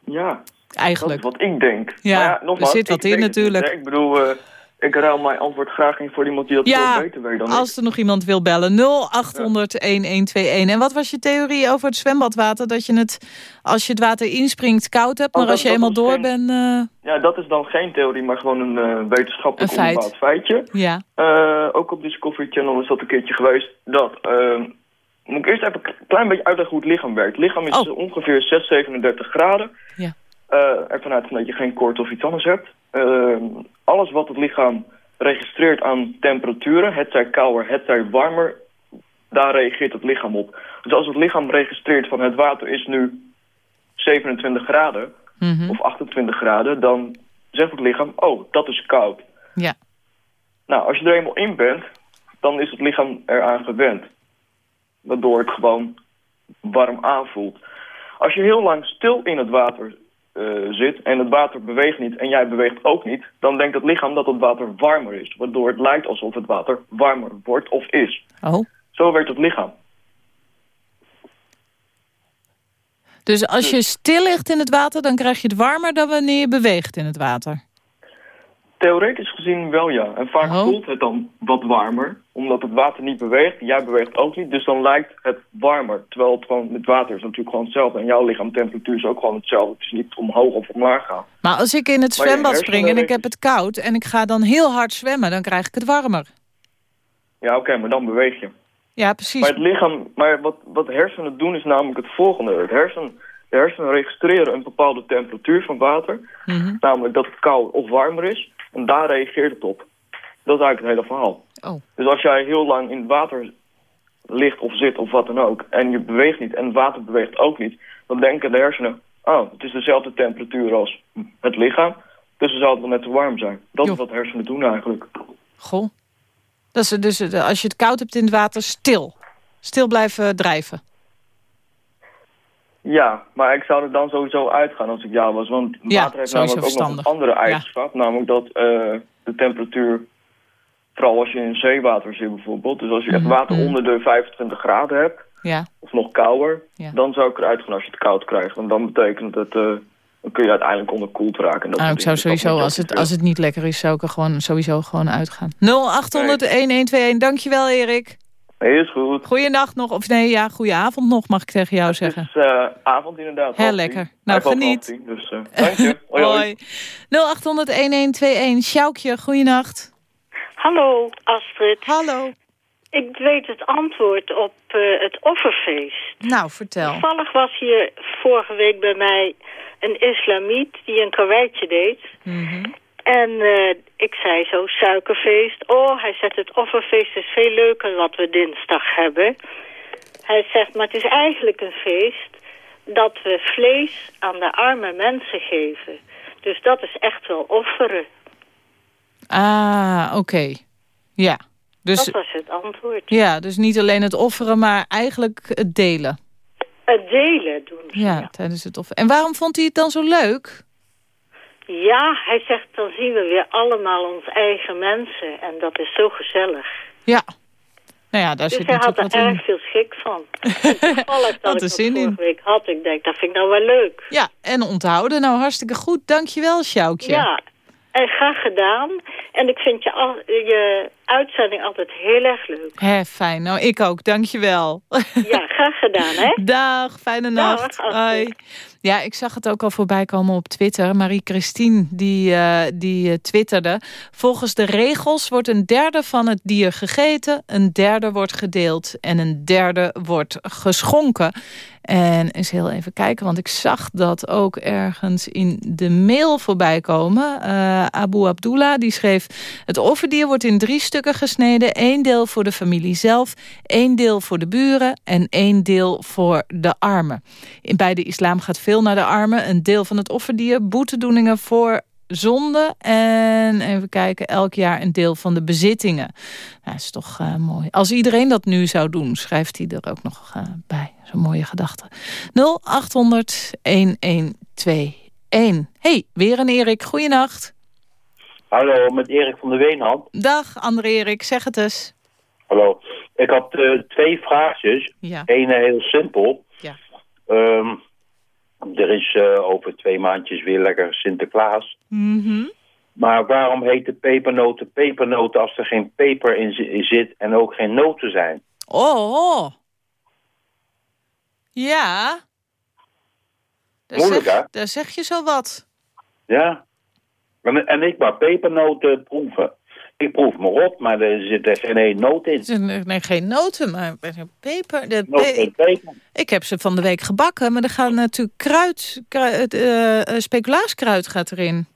Ja, Eigenlijk. dat is wat ik denk. Ja, maar nogmaals, er zit wat in natuurlijk. ik bedoel, eh, ik ruil mijn antwoord graag in voor iemand die dat Ja, veel beter weet dan ik. als er nog iemand wil bellen. 0800-1121. En wat was je theorie over het zwembadwater? Dat je het, als je het water inspringt, koud hebt. Oh, Maar dat- als je eenmaal door geen- bent... eh, Ja, dat is dan geen theorie, maar gewoon een eh, wetenschappelijk Een feit. feitje. ja. Eh, ook op Discovery Channel is dat een keertje geweest. Dat, eh, moet ik eerst even een klein beetje uitleggen hoe het lichaam werkt. Het lichaam is ongeveer 6, 37 graden. Oh. Ja. Ervan uit dat je geen koorts of iets anders hebt. Eh, alles wat het lichaam registreert aan temperaturen, het zij kouder, het zij warmer, daar reageert het lichaam op. Dus als het lichaam registreert van het water is nu 27 graden Mhm. of 28 graden, dan zegt het lichaam, oh, dat is koud. Ja. Nou, als je er eenmaal in bent, dan is het lichaam eraan gewend. Waardoor het gewoon warm aanvoelt. Als je heel lang stil in het water eh, zit en het water beweegt niet en jij beweegt ook niet, dan denkt het lichaam dat het water warmer is. Waardoor het lijkt alsof het water warmer wordt of is. Oh. Zo werkt het lichaam. Dus als je stil ligt in het water, dan krijg je het warmer dan wanneer je beweegt in het water. Theoretisch gezien wel ja. En vaak Oh. voelt het dan wat warmer. Omdat het water niet beweegt. Jij beweegt ook niet. Dus dan lijkt het warmer. Terwijl het gewoon met water is natuurlijk gewoon hetzelfde. En jouw lichaamtemperatuur is ook gewoon hetzelfde. Het is niet omhoog of omlaag gaan. Maar als ik in het zwembad spring en ik heb het koud... en ik ga dan heel hard zwemmen, dan krijg ik het warmer. Ja, oké, maar dan beweeg je. Ja, precies. Maar het lichaam, maar wat, wat hersenen doen is namelijk het volgende. Het hersen, de hersenen registreren een bepaalde temperatuur van water. Mhm. Namelijk dat het koud of warmer is. En daar reageert het op. Dat is eigenlijk het hele verhaal. Oh. Dus als jij heel lang in het water ligt of zit of wat dan ook... en je beweegt niet en het water beweegt ook niet... dan denken de hersenen... oh, het is dezelfde temperatuur als het lichaam... dus dan zou het wel net te warm zijn. Dat is wat hersenen doen eigenlijk. Goh. Dat is dus als je het koud hebt in het water, stil. Stil blijven drijven. Ja, maar ik zou er dan sowieso uitgaan als ik jou was. Want Ja, water heeft namelijk ook nog een andere eigenschap. Namelijk dat eh, de temperatuur, vooral als je in zeewater zit bijvoorbeeld. Dus als je het Mhm, water mhm. onder de 25 graden hebt, Ja. of nog kouder. Dan zou ik eruit gaan als je het koud krijgt. Want dan betekent het, eh, dan kun je uiteindelijk onderkoeld raken. En dat Nou, soort ik zou sowieso, als het, als het niet lekker is, zou ik er gewoon, sowieso gewoon uitgaan. 0800-1121, dankjewel Erik. Is goed. Goeienacht nog, of nee, ja, goeie avond nog, mag ik tegen jou zeggen. Het is eh, avond inderdaad. Heel lekker. Nou, Hij geniet. tien, dus eh, dank je. Hoi, hoi. Hoi. 0800-1121, Sjoukje, goeienacht. Hallo, Astrid. Hallo. Ik weet het antwoord op eh, het offerfeest. Nou, vertel. Toevallig was hier vorige week bij mij een islamiet die een karweitje deed. Mhm. En eh, ik zei zo, suikerfeest. Oh, hij zegt het offerfeest is veel leuker wat we dinsdag hebben. Hij zegt, maar het is eigenlijk een feest dat we vlees aan de arme mensen geven. Dus dat is echt wel offeren. Ah, oké. Ja. Dus, dat was het antwoord. ja, dus niet alleen het offeren, maar eigenlijk het delen. Het delen doen ze. Ja, tijdens het offeren. En waarom vond hij het dan zo leuk? Ja, hij zegt dan zien we weer allemaal ons eigen mensen. En dat is zo gezellig. Ja. Nou ja, daar dus zit hij had er erg veel schik van. Toevallig dat Had ik zin vorige in. week had. Ik denk, dat vind ik nou wel leuk. Ja, en onthouden. Nou, hartstikke goed. Dankjewel, Sjoukje. Ja, en graag gedaan. En ik vind je, al, je uitzending altijd heel erg leuk. Hè, fijn. Nou, ik ook. Dankjewel. Ja, graag gedaan, hè? Dag, fijne Dag, nacht. Hoi. Ja, ik zag het ook al voorbij komen op Twitter. Marie-Christine, die, eh, die eh, twitterde. Volgens de regels wordt een derde van het dier gegeten... een derde wordt gedeeld en een derde wordt geschonken. En eens heel even kijken, want ik zag dat ook ergens in de mail voorbij komen. Eh, Abu Abdullah, die schreef... Het offerdier wordt in drie stukken gesneden. één deel voor de familie zelf, één deel voor de buren... en één deel voor de armen. In, bij de islam gaat veel naar de armen. Een deel van het offerdier, boetedoeningen voor zonde... en even kijken, elk jaar een deel van de bezittingen. Nou, dat is toch eh, mooi. Als iedereen dat nu zou doen, schrijft hij er ook nog eh, bij. Zo'n mooie gedachte. 0800 1121. hey, weer een Erik. Goeienacht. Hallo, met Erik van der Weenhand. Dag, André Erik. Zeg het eens. Hallo. Ik had eh, twee vraagjes. Ja. Eén heel simpel. Ja. Ehm, er is eh, over twee maandjes weer lekker Sinterklaas. Mhm. Maar waarom heet de pepernoten pepernoten als er geen peper in, zi- in zit en ook geen noten zijn? Oh, oh. Ja. Daar Moeilijk, zeg, hè? Daar zeg je zo wat. Ja. En, en ik maar pepernoten proeven. Ik proef me op, maar er zit er geen één noot in. Nee, geen noten, maar peper. De pe- peper. ik heb ze van de week gebakken, maar er gaat natuurlijk kruid, kruid eh, eh, speculaaskruid gaat erin.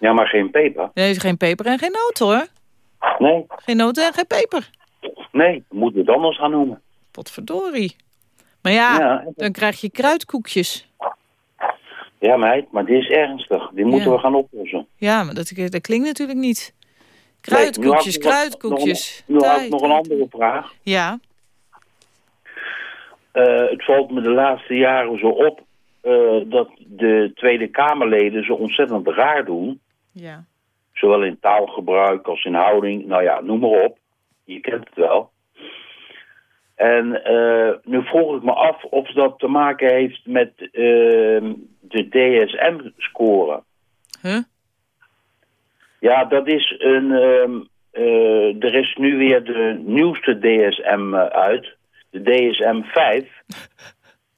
Ja, maar geen peper. Nee, is geen peper en geen noten hoor. Nee, Geen noten en geen peper. nee. Moeten we het anders gaan noemen. Potverdorie. Maar ja, Ja. dan krijg je kruidkoekjes. Ja, meid, maar dit is ernstig. Die moeten Ja. we gaan oplossen. Ja, maar dat, dat klinkt natuurlijk niet. Kruidkoekjes, kruidkoekjes. nog- Nu had ik nog een andere vraag. Ja, Eh, het valt me de laatste jaren zo op eh, dat de Tweede Kamerleden zo ontzettend raar doen. ja. Zowel in taalgebruik als in houding. Nou ja, noem maar op. Je kent het wel. En eh, nu vroeg ik me af of dat te maken heeft met ehm, de DSM-score. Huh? Ja, dat is een. ehm, eh, er is nu weer de nieuwste DSM eh, uit. De DSM 5.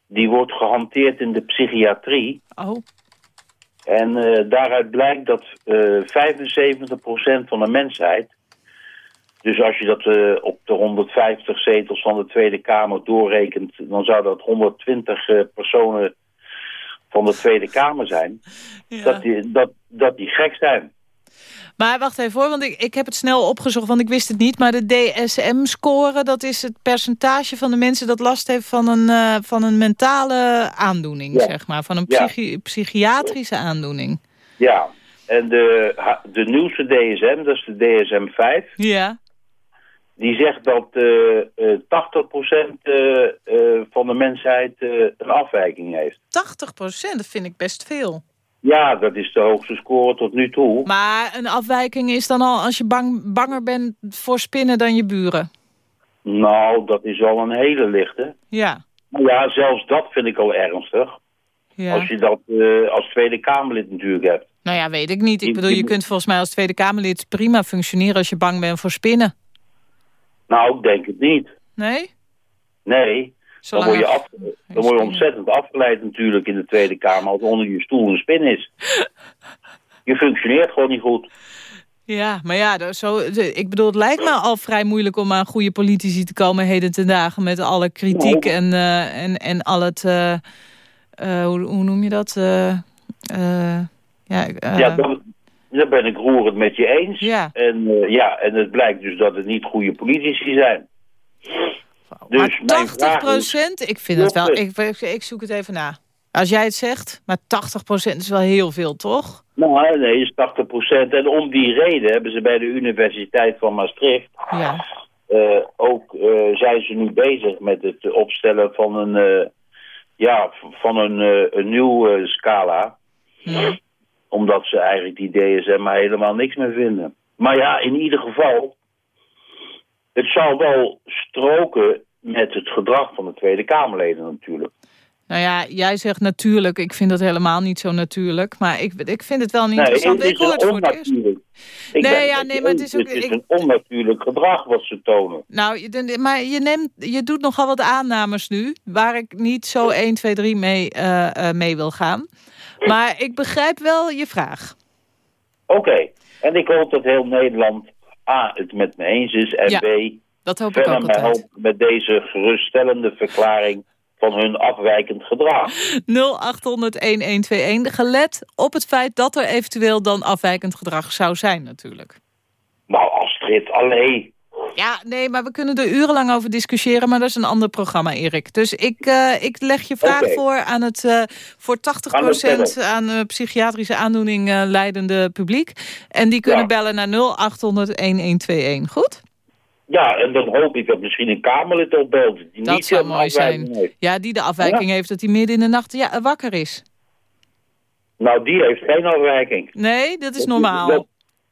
Die wordt gehanteerd in de psychiatrie. Oh. En eh, daaruit blijkt dat eh 75% van de mensheid. Dus als je dat op de 150 zetels van de Tweede Kamer doorrekent, dan zou dat 120 eh, personen van de Tweede Kamer zijn. Dat, die, dat, dat die gek zijn. Maar wacht even hoor, want ik, ik heb het snel opgezocht, want ik wist het niet. Maar de DSM-score, dat is het percentage van de mensen dat last heeft van een, eh, van een mentale aandoening, Ja. zeg maar. Van een Ja. psychiatrische aandoening. Ja, en de, de nieuwste DSM, dat is de DSM 5, Ja. die zegt dat eh eh 80% eh, van de mensheid een afwijking heeft. 80% dat vind ik best veel. Ja, dat is de hoogste score tot nu toe. Maar een afwijking is dan al als je bang, banger bent voor spinnen dan je buren. Nou, dat is al een hele lichte. Ja. Maar ja, zelfs dat vind ik al ernstig. ja. Als je dat eh, als Tweede Kamerlid natuurlijk hebt. Nou ja, weet ik niet. Ik bedoel, je kunt volgens mij als Tweede Kamerlid prima functioneren als je bang bent voor spinnen. Nou, ik denk het niet. Nee? Nee, dan word, je af, dan word je ontzettend afgeleid natuurlijk in de Tweede Kamer als onder je stoel een spin is. Je functioneert gewoon niet goed. Ja, maar ja, zo, ik bedoel, het lijkt me al vrij moeilijk om aan goede politici te komen heden ten dagen met alle kritiek Nou. en, eh, en, en al het, eh, eh, hoe, hoe noem je dat? Ja, ja, dat, daar ben ik roerend met je eens. Ja. En, ja, en het blijkt dus dat het niet goede politici zijn. Dus maar mijn 80 vraag is- procent, ik vind het wel, ik, ik, zoek het even na. Als jij het zegt, maar 80 procent is wel heel veel, toch? Nou, nee, is 80% En om die reden hebben ze bij de Universiteit van Maastricht... Ja. eh, ook eh, zijn ze nu bezig met het opstellen van een, eh, ja, van een, een nieuw eh, scala. Omdat ze eigenlijk die DSM maar helemaal niks meer vinden. Maar ja, in ieder geval, het zal wel stroken met het gedrag van de Tweede Kamerleden natuurlijk. Nou ja, jij zegt natuurlijk, ik vind dat helemaal niet zo natuurlijk. Maar ik, ik vind het wel een interessant. het ik hoor is het een voor het eerst. onnatuurlijk. Ik Nee, ja, nee, maar het is ook- Het is ik- een onnatuurlijk gedrag wat ze tonen. Nou, maar je, neemt, je doet nogal wat aannames nu... waar ik niet zo 1, 2, 3 mee, eh, eh, mee wil gaan. Maar ik begrijp wel je vraag. Oké, en ik hoop dat heel Nederland A, het met me eens is... en Ja, B, Dat hoop ik verder ook mij altijd. helpt met deze geruststellende verklaring... van hun afwijkend gedrag. 0800-1121. Gelet op het feit dat er eventueel dan afwijkend gedrag zou zijn natuurlijk. Nou, Astrid, alleen. Ja, nee, maar we kunnen er urenlang over discussiëren, maar dat is een ander programma, Erik. Dus ik, eh, ik leg je vraag voor aan het eh, voor 80% verder. aan eh, psychiatrische aandoening leidende publiek. En die kunnen Ja. bellen naar 0800-1121. Goed? Ja, en dan hoop ik dat misschien een Kamerlid opbelt... die Dat niet zou mooi zijn. heeft. Ja, die de afwijking heeft dat hij midden in de nacht ja, wakker is. Nou, die heeft geen afwijking. Nee, dat is normaal. Dat-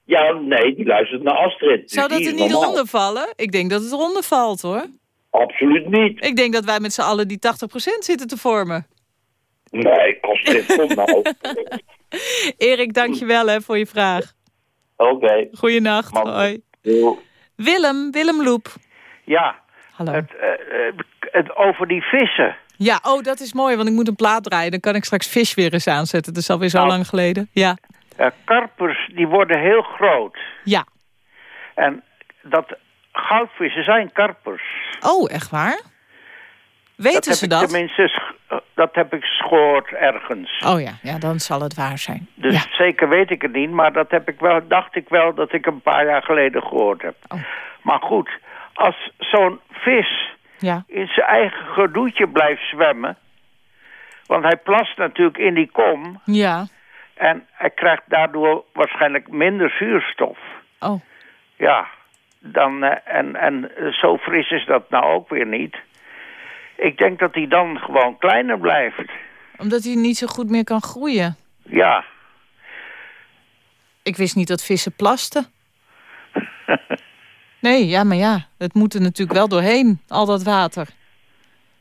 ja, nee, die luistert naar Astrid. Zou dat er niet normaal. onder vallen? Ik denk dat het eronder valt, hoor. Absoluut niet. Ik denk dat wij met z'n allen die 80% zitten te vormen. Nee, Astrid, kom nou. Erik, dank je wel hè, voor je vraag. Oké. Goeienacht. Hoi. Willem, Willem Loep. Ja. Hallo. Het, eh, eh, het, over die vissen. Ja, oh, dat is mooi, want ik moet een plaat draaien. Dan kan ik straks vis weer eens aanzetten. Dat is alweer zo Nou. lang geleden. Ja. Eh, karpers, die worden heel groot. Ja. En dat goudvissen zijn karpers. Oh, echt waar? Weten dat ze dat? Tenminste, eh, dat heb ik gehoord ergens. Oh ja, ja, dan zal het waar zijn. Dus zeker weet ik het niet, maar dat heb ik wel, dacht ik wel dat ik een paar jaar geleden gehoord heb. Oh. Maar goed, als zo'n vis Ja. in zijn eigen gedoetje blijft zwemmen... want hij plast natuurlijk in die kom... Ja. En hij krijgt daardoor waarschijnlijk minder zuurstof. Oh. Ja, dan, eh, en, en zo fris is dat nou ook weer niet. Ik denk dat hij dan gewoon kleiner blijft. Omdat hij niet zo goed meer kan groeien. Ja, Ik wist niet dat vissen plasten. Nee, ja, maar ja, het moet er natuurlijk wel doorheen, al dat water.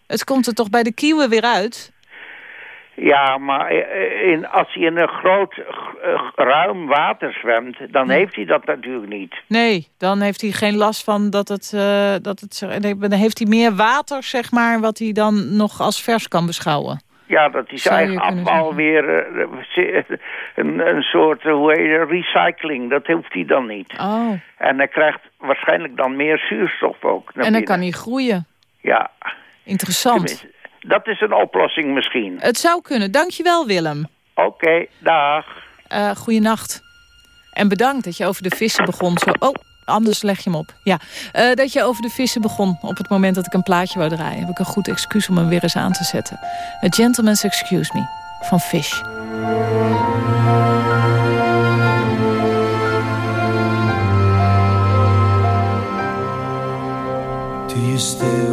Het komt er toch bij de kieuwen weer uit? Ja, maar eh, in, als hij in een groot, eh, ruim water zwemt... dan heeft hij dat natuurlijk niet. Nee, dan heeft hij geen last van dat het... eh, dat het nee, dan heeft hij meer water, zeg maar, wat hij dan nog als vers kan beschouwen. Ja, dat hij Zou zijn je eigen kunnen afval weer... eh, een, een soort, eh, hoe heet het, recycling. Dat hoeft hij dan niet. Oh. En hij krijgt waarschijnlijk dan meer zuurstof ook. En dan binnen. kan hij groeien. Ja, Interessant. Dat is een oplossing misschien. Het zou kunnen. Dankjewel, Willem. Oké, dag. Eh goeienacht. En bedankt dat je over de vissen begon. Zo, oh, anders leg je hem op. Ja, Eh, dat je over de vissen begon op het moment dat ik een plaatje wou draaien. Heb ik een goed excuus om hem weer eens aan te zetten. A Gentleman's Excuse Me van Fish. Do you still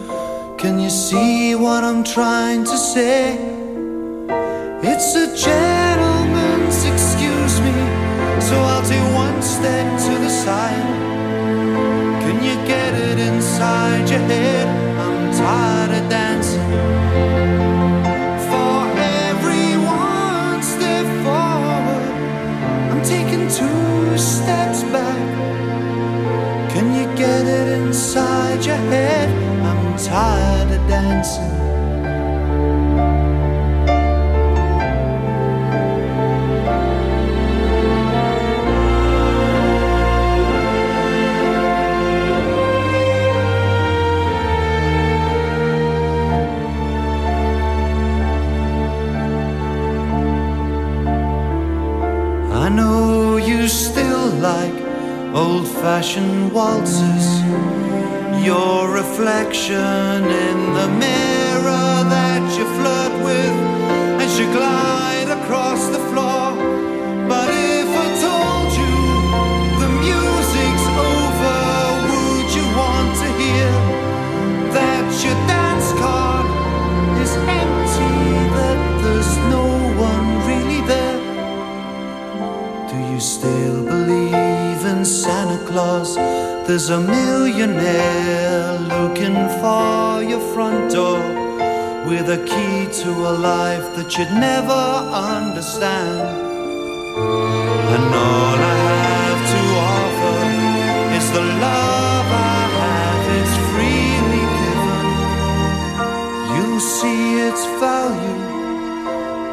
Can you see what I'm trying to say? It's a gentleman's excuse me, so I'll take one step to the side. Can you get it inside your head? I'm tired of dancing. For every one step forward, I'm taking two steps back. Can you get it inside your head? Tired of dancing. Reflection a key to a life that you'd never understand. And all I have to offer is the love I have, it's freely given. You'll see its value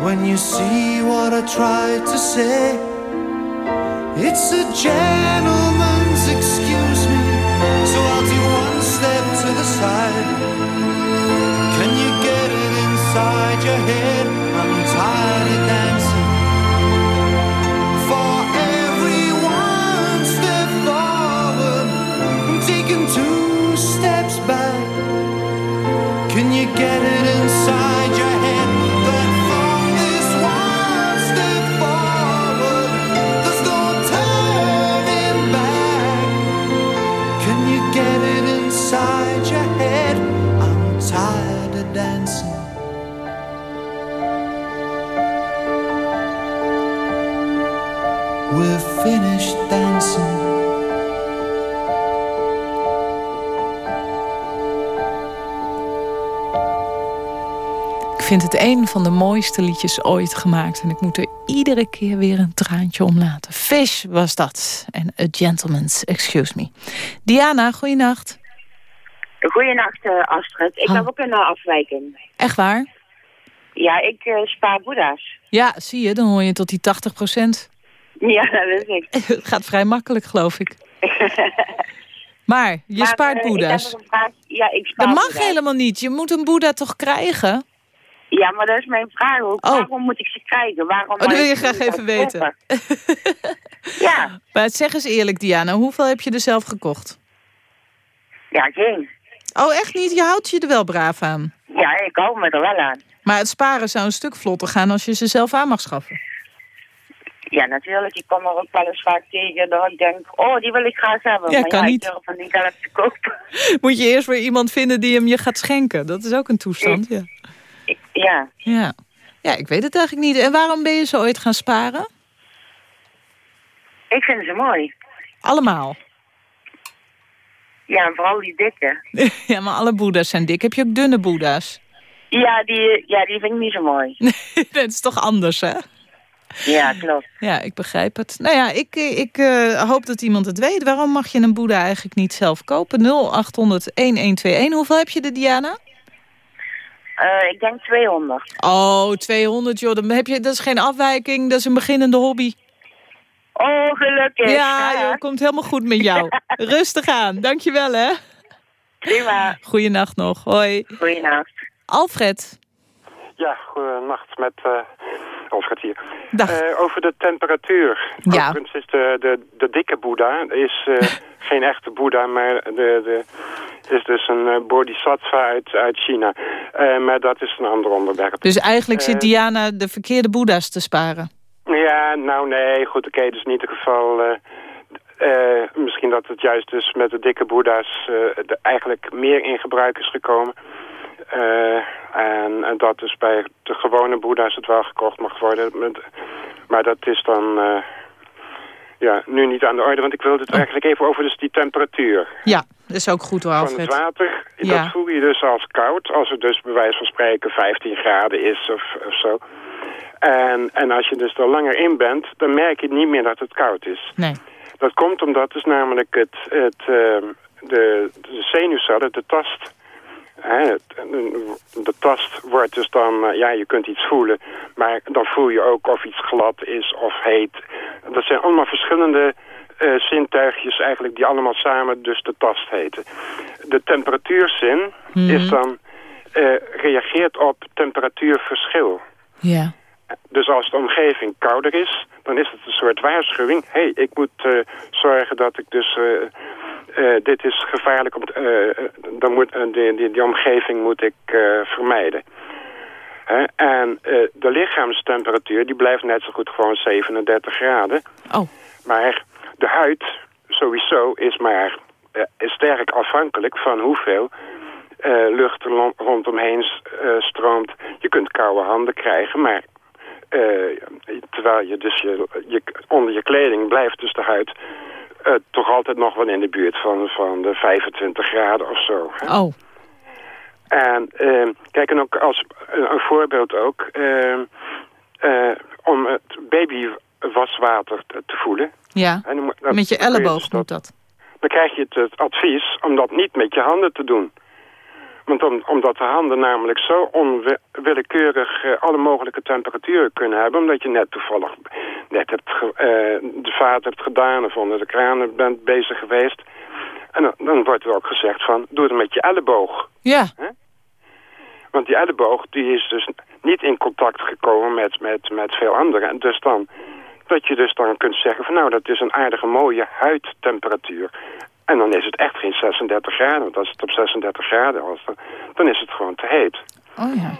when you see what I tried to say. It's a gentleman's excuse me, so I'll do one step to the side. I'm tired of dancing. For step forward, I'm taking two steps back. Can you get it inside your head? Vind het een van de mooiste liedjes ooit gemaakt. En ik moet er iedere keer weer een traantje om laten. Fish was dat. En A Gentleman's Excuse Me. Diana, goeienacht. Goedenacht, eh, Astrid. Ik Ah. heb ook een eh, afwijking. Echt waar? Ja, ik eh, spaar boeddha's. Ja, zie je, dan hoor je tot die 80 procent. Ja, dat is ik. Het gaat vrij makkelijk, geloof ik. Maar je Maar, spaart ik boeddha's. heb nog een vraag. Ja, ik spaar Dat mag boeddha's. helemaal niet. Je moet een boeddha toch krijgen? Ja, maar dat is mijn vraag ook. Waarom moet ik ze krijgen? Waarom Oh, dat wil je graag even weten. ja. Maar zeg eens eerlijk, Diana, hoeveel heb je er zelf gekocht? Ja, geen. Oh, echt niet? Je houdt je er wel braaf aan. Ja, ik hou me er wel aan. Maar het sparen zou een stuk vlotter gaan als je ze zelf aan mag schaffen. Ja, natuurlijk. Ik kom er ook wel eens vaak tegen dat ik denk, oh, die wil ik graag hebben. Ja, maar kan ja, niet. ik durf niet zelf te kopen. Moet je eerst weer iemand vinden die hem je gaat schenken. Dat is ook een toestand, ja. Ja. Ja. Ja, ik weet het eigenlijk niet. En waarom ben je zo ooit gaan sparen? Ik vind ze mooi. Allemaal. Ja, en vooral die dikke. ja, maar alle boeddha's zijn dik. Heb je ook dunne boeddha's? Ja, die, ja, die vind ik niet zo mooi. dat is toch anders, hè? Ja, klopt. Ja, ik begrijp het. Nou ja, ik, ik eh, hoop dat iemand het weet. Waarom mag je een boeddha eigenlijk niet zelf kopen? 0800-1121. Hoeveel heb je de Diana? Eh, ik denk 200. Oh, 200 joh. Dan heb je, dat is geen afwijking. Dat is een beginnende hobby. Oh, gelukkig. Ja, joh, komt helemaal goed met jou. Rustig aan. Dankjewel, hè. Prima. Goeienacht nog. Hoi. Goeienacht. Alfred. Ja, goedenacht met uh, Eh, over de temperatuur. Ja. Overigens is de, de, de dikke boeddha is eh, geen echte boeddha, maar de, de, is dus een eh, bodhisattva uit, uit China. Maar dat is een ander onderwerp. Dus eigenlijk zit Diana de verkeerde boeddha's te sparen. Ja, nou nee, goed, oké, dus in ieder geval... misschien dat het juist dus met de dikke boeddha's eigenlijk meer in gebruik is gekomen. Eh, en, en dat dus bij de gewone boeddha's het wel gekocht mag worden. Met, maar dat is dan eh, ja, nu niet aan de orde, want ik wilde het eigenlijk even over dus die temperatuur Ja, dat is ook goed hoor, van het water. Ja. Dat voel je dus als koud, als het dus bij wijze van spreken 15 graden is of, of zo. En, en als je dus er langer in bent, dan merk je niet meer dat het koud is. Nee. Dat komt omdat dus namelijk het, het, ehm, de, de zenuwcellen, de tast... De tast wordt dus dan, eh, ja, je kunt iets voelen, maar dan voel je ook of iets glad is of heet. Dat zijn allemaal verschillende eh, zintuigjes eigenlijk die allemaal samen dus de tast heten. De temperatuurzin Mhm. is dan, eh, reageert op temperatuurverschil. Ja. Dus als de omgeving kouder is, dan is het een soort waarschuwing. Hé, hey, ik moet zorgen dat ik dus... eh, dit is gevaarlijk, om, eh, dan moet, eh, die, die, die omgeving moet ik vermijden. Hè? En de lichaamstemperatuur die blijft net zo goed gewoon 37 graden. Oh. Maar de huid sowieso is maar is sterk afhankelijk van hoeveel lucht er rondomheen stroomt. Je kunt koude handen krijgen, maar terwijl je dus je, je, onder je kleding blijft dus de huid eh, toch altijd nog wel in de buurt van, van de 25 graden of zo. hè. Oh. En eh, kijk, en ook als een, voorbeeld ook, eh, eh, om het babywaswater te, te voelen. Ja. En dan moet- dat- Met je elleboog dus moet dat. dan krijg je het, het advies om dat niet met je handen te doen. Want om, omdat de handen namelijk zo onwillekeurig eh, alle mogelijke temperaturen kunnen hebben... omdat je net toevallig net hebt eh, de vaat hebt gedaan of onder de kraan bent bezig geweest... En dan, dan wordt er ook gezegd van, doe het met je elleboog. Ja. Want die elleboog die is dus niet in contact gekomen met, met, met veel anderen. En dus dan, dat je dus dan kunt zeggen van nou, dat is een aardige mooie huidtemperatuur. En dan is het echt geen 36 graden. Want als het op 36 graden was, dan, dan is het gewoon te heet. Oh ja.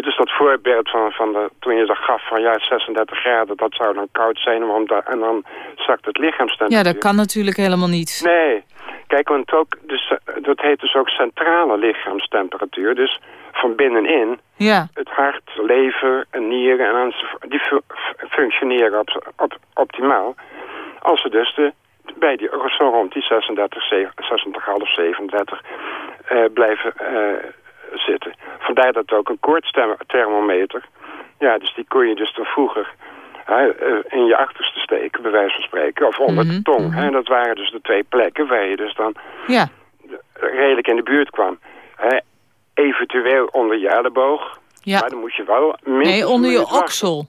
Dus dat voorbeeld van, van de, toen je dat gaf van ja, 36 graden, dat zou dan koud zijn. Want da- en dan zakt het lichaamstemperatuur. Ja, dat kan natuurlijk helemaal niet. Nee. Kijk, want ook, dus, eh, dat heet dus ook centrale lichaamstemperatuur. Dus van binnenin, Ja. het hart, lever en nieren en die fu- fu- functioneren op, op, optimaal. Als ze dus de, bij die, zo rond die 36, 36,5, 37 eh, blijven eh, zitten. Vandaar dat ook een koortsthermometer, ja, dus die kon je dus dan vroeger hè, eh, in je achterste steken, bij wijze van spreken, of onder de tong. Hè, dat waren dus de twee plekken waar je dus dan Ja. redelijk in de buurt kwam. Hè, eventueel onder je elleboog. Ja. Maar dan moet je wel Nee, onder je oksel.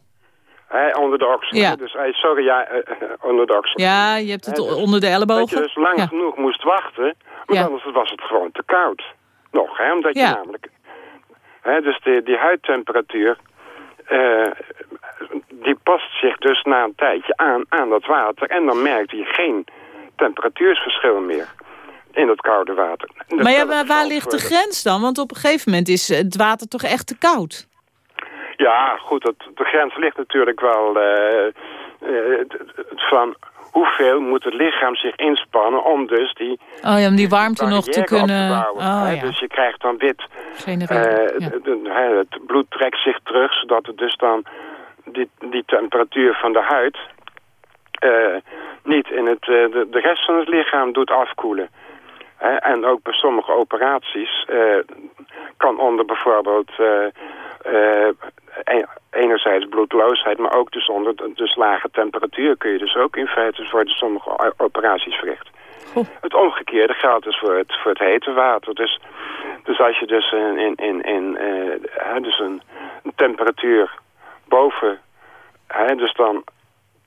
Hè, onder de oksel. Ja. Dus, eh, sorry, ja, eh, eh, onder de oksel. Ja, je hebt het dus onder de Dat ellebogen. je dus lang Ja. genoeg moest wachten, Ja. anders was het gewoon te koud. Nog, hè, omdat je namelijk... Hè, dus die, die huidtemperatuur, eh, die past zich dus na een tijdje aan, aan dat water. En dan merkte je geen temperatuursverschil meer in dat koude water. Dat Maar ja, waar ligt de grens dan? Want op een gegeven moment is het water toch echt te koud? Ja, goed, dat, de grens ligt natuurlijk wel eh, eh, van hoeveel moet het lichaam zich inspannen om dus die Oh ja, om die warmte nog te te kunnen... bouwen, Oh ja, Dus je krijgt dan wit. Eh, ja. het bloed trekt zich terug, zodat het dus dan die, die temperatuur van de huid eh, niet in het, de, de rest van het lichaam doet afkoelen. En ook bij sommige operaties kan onder bijvoorbeeld enerzijds bloedloosheid, maar ook dus onder de, dus lage temperatuur kun je dus ook in feite worden sommige operaties verricht. Het omgekeerde geldt dus voor het, voor het hete water. Dus, dus als je dus in, in, in, in eh, dus een, een temperatuur boven, hè, dus dan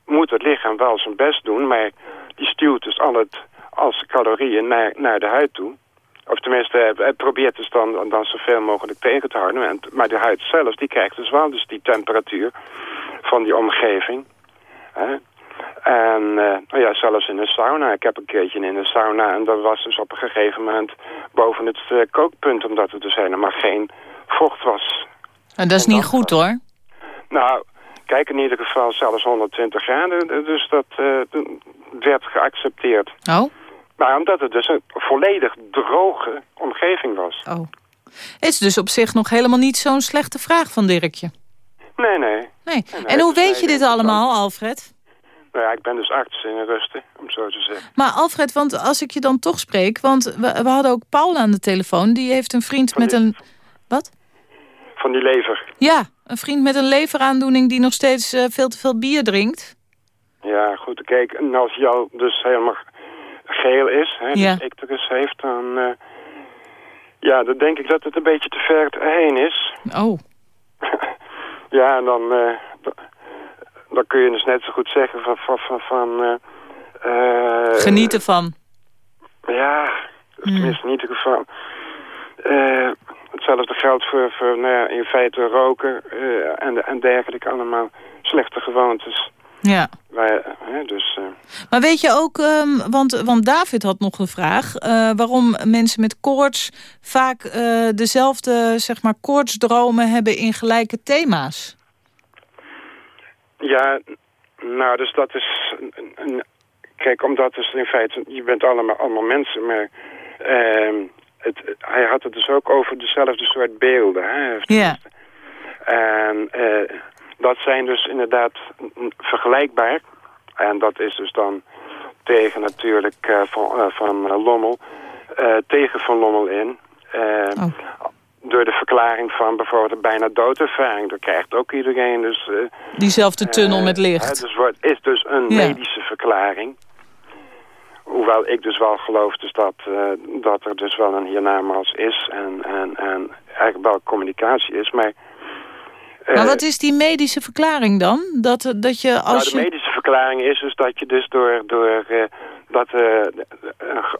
moet het lichaam wel zijn best doen, maar die stuwt dus al het, als calorieën naar, naar de huid toe. Of tenminste, hij- hij probeert dus dan, dan zoveel mogelijk tegen te houden. En- Maar de huid zelf, die krijgt dus wel dus die temperatuur van die omgeving. Hè? En eh, nou ja, zelfs in de sauna. Ik heb een keertje in de sauna en dat was dus op een gegeven moment boven het eh, kookpunt, omdat er dus helemaal geen vocht was. En dat is niet goed hoor. Nou, kijk in ieder geval zelfs 120 graden, eh, dus dat eh, werd geaccepteerd. Oh? Maar omdat het dus een volledig droge omgeving was. Oh. Is dus op zich nog helemaal niet zo'n slechte vraag van Dirkje. Nee, nee. Nee. nee, En hoe weet je dit allemaal, Alfred? Nou ja, ik ben dus arts in rusten, om zo te zeggen. Maar Alfred, want als ik je dan toch spreek... want we, we hadden ook Paul aan de telefoon. Die heeft een vriend met een... Wat? Van die lever. Ja, een vriend met een leveraandoening... die nog steeds eh, veel te veel bier drinkt. Ja, goed, kijk, en als jou dus helemaal geel is, hè, Ja. dus icterus heeft, dan... eh, ja, dan denk ik dat het een beetje te ver heen is. Oh. Ja, en dan, eh, d- dan kun je dus net zo goed zeggen van... van, van, van eh, eh, Geniet ervan. Ja, of tenminste in ieder geval. Eh, hetzelfde geldt voor, voor nou ja, in feite roken en, en dergelijke allemaal slechte gewoontes. Ja. Hè, dus, eh, Maar weet je ook, ehm, want, want David had nog een vraag... eh, waarom mensen met koorts vaak eh, dezelfde zeg maar, koortsdromen hebben in gelijke thema's? ja, nou, dus dat is... Een, een- kijk, omdat dus in feite... Je bent allemaal, allemaal mensen, maar... ehm, het, hij had het dus ook over dezelfde soort beelden. Hè? Ja. En eh, dat zijn dus inderdaad vergelijkbaar. En dat is dus dan tegen natuurlijk eh, van, eh, van eh, Lommel. tegen Van Lommel in. Eh, Door de verklaring van bijvoorbeeld een bijna doodervaring. Daar krijgt ook iedereen dus... Diezelfde tunnel met licht. dus wordt, is dus een Ja. medische verklaring. Hoewel ik dus wel geloof dus dat, dat er dus wel een hiernamaals is en, en, en eigenlijk wel communicatie is. Maar, maar wat is die medische verklaring dan? Dat, dat je nou, als de je... medische verklaring is dus dat je dus door, door eh, dat eh,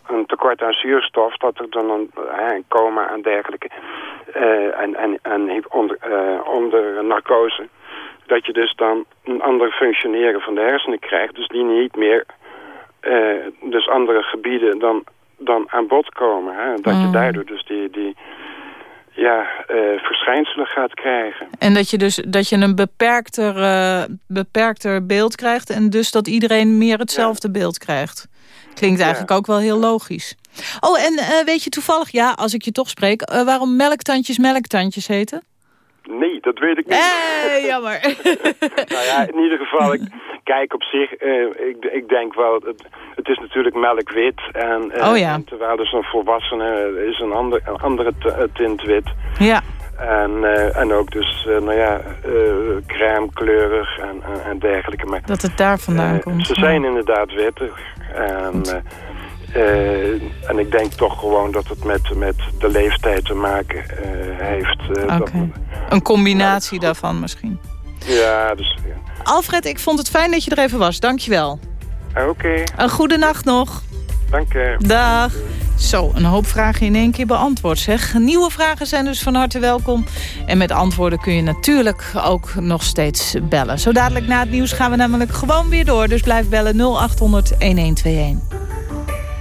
een, tekort aan zuurstof, dat er dan een, eh, een coma en dergelijke, eh, en, en, en onder, eh, onder narcose, dat je dus dan een ander functioneren van de hersenen krijgt, dus die niet meer, eh, dus andere gebieden dan, dan aan bod komen. Hè? Dat je Mm. daardoor dus die, die ja, eh, verschijnselen gaat krijgen. En dat je dus dat je een beperkter, eh, beperkter beeld krijgt... en dus dat iedereen meer hetzelfde beeld krijgt. Klinkt eigenlijk ook wel heel logisch. Oh, en eh, weet je toevallig, ja, als ik je toch spreek... waarom melktandjes melktandjes heten? Nee, dat weet ik niet. Eh, jammer. nou ja, in ieder geval, ik, kijk op zich, eh, ik, ik denk wel, het, het is natuurlijk melkwit. En, eh, Oh ja. en terwijl dus een volwassene is een, ander, een andere eh, tint wit. Ja. En, en ook dus, nou ja, eh crème kleurig en, en, dergelijke. Maar, Dat het daar vandaan komt. Ze ja. zijn inderdaad wittig. En, en ik denk toch gewoon dat het met, met de leeftijd te maken eh, heeft. eh, dat- Oké. Een combinatie daarvan misschien. ja, dus... ja. Alfred, ik vond het fijn dat je er even was. Dankjewel. Oké, Een goede nacht nog. dank je. Dag. Zo, een hoop vragen in één keer beantwoord zeg. Nieuwe vragen zijn dus van harte welkom. En met antwoorden kun je natuurlijk ook nog steeds bellen. Zo dadelijk na het nieuws gaan we namelijk gewoon weer door. Dus blijf bellen 0800 1121.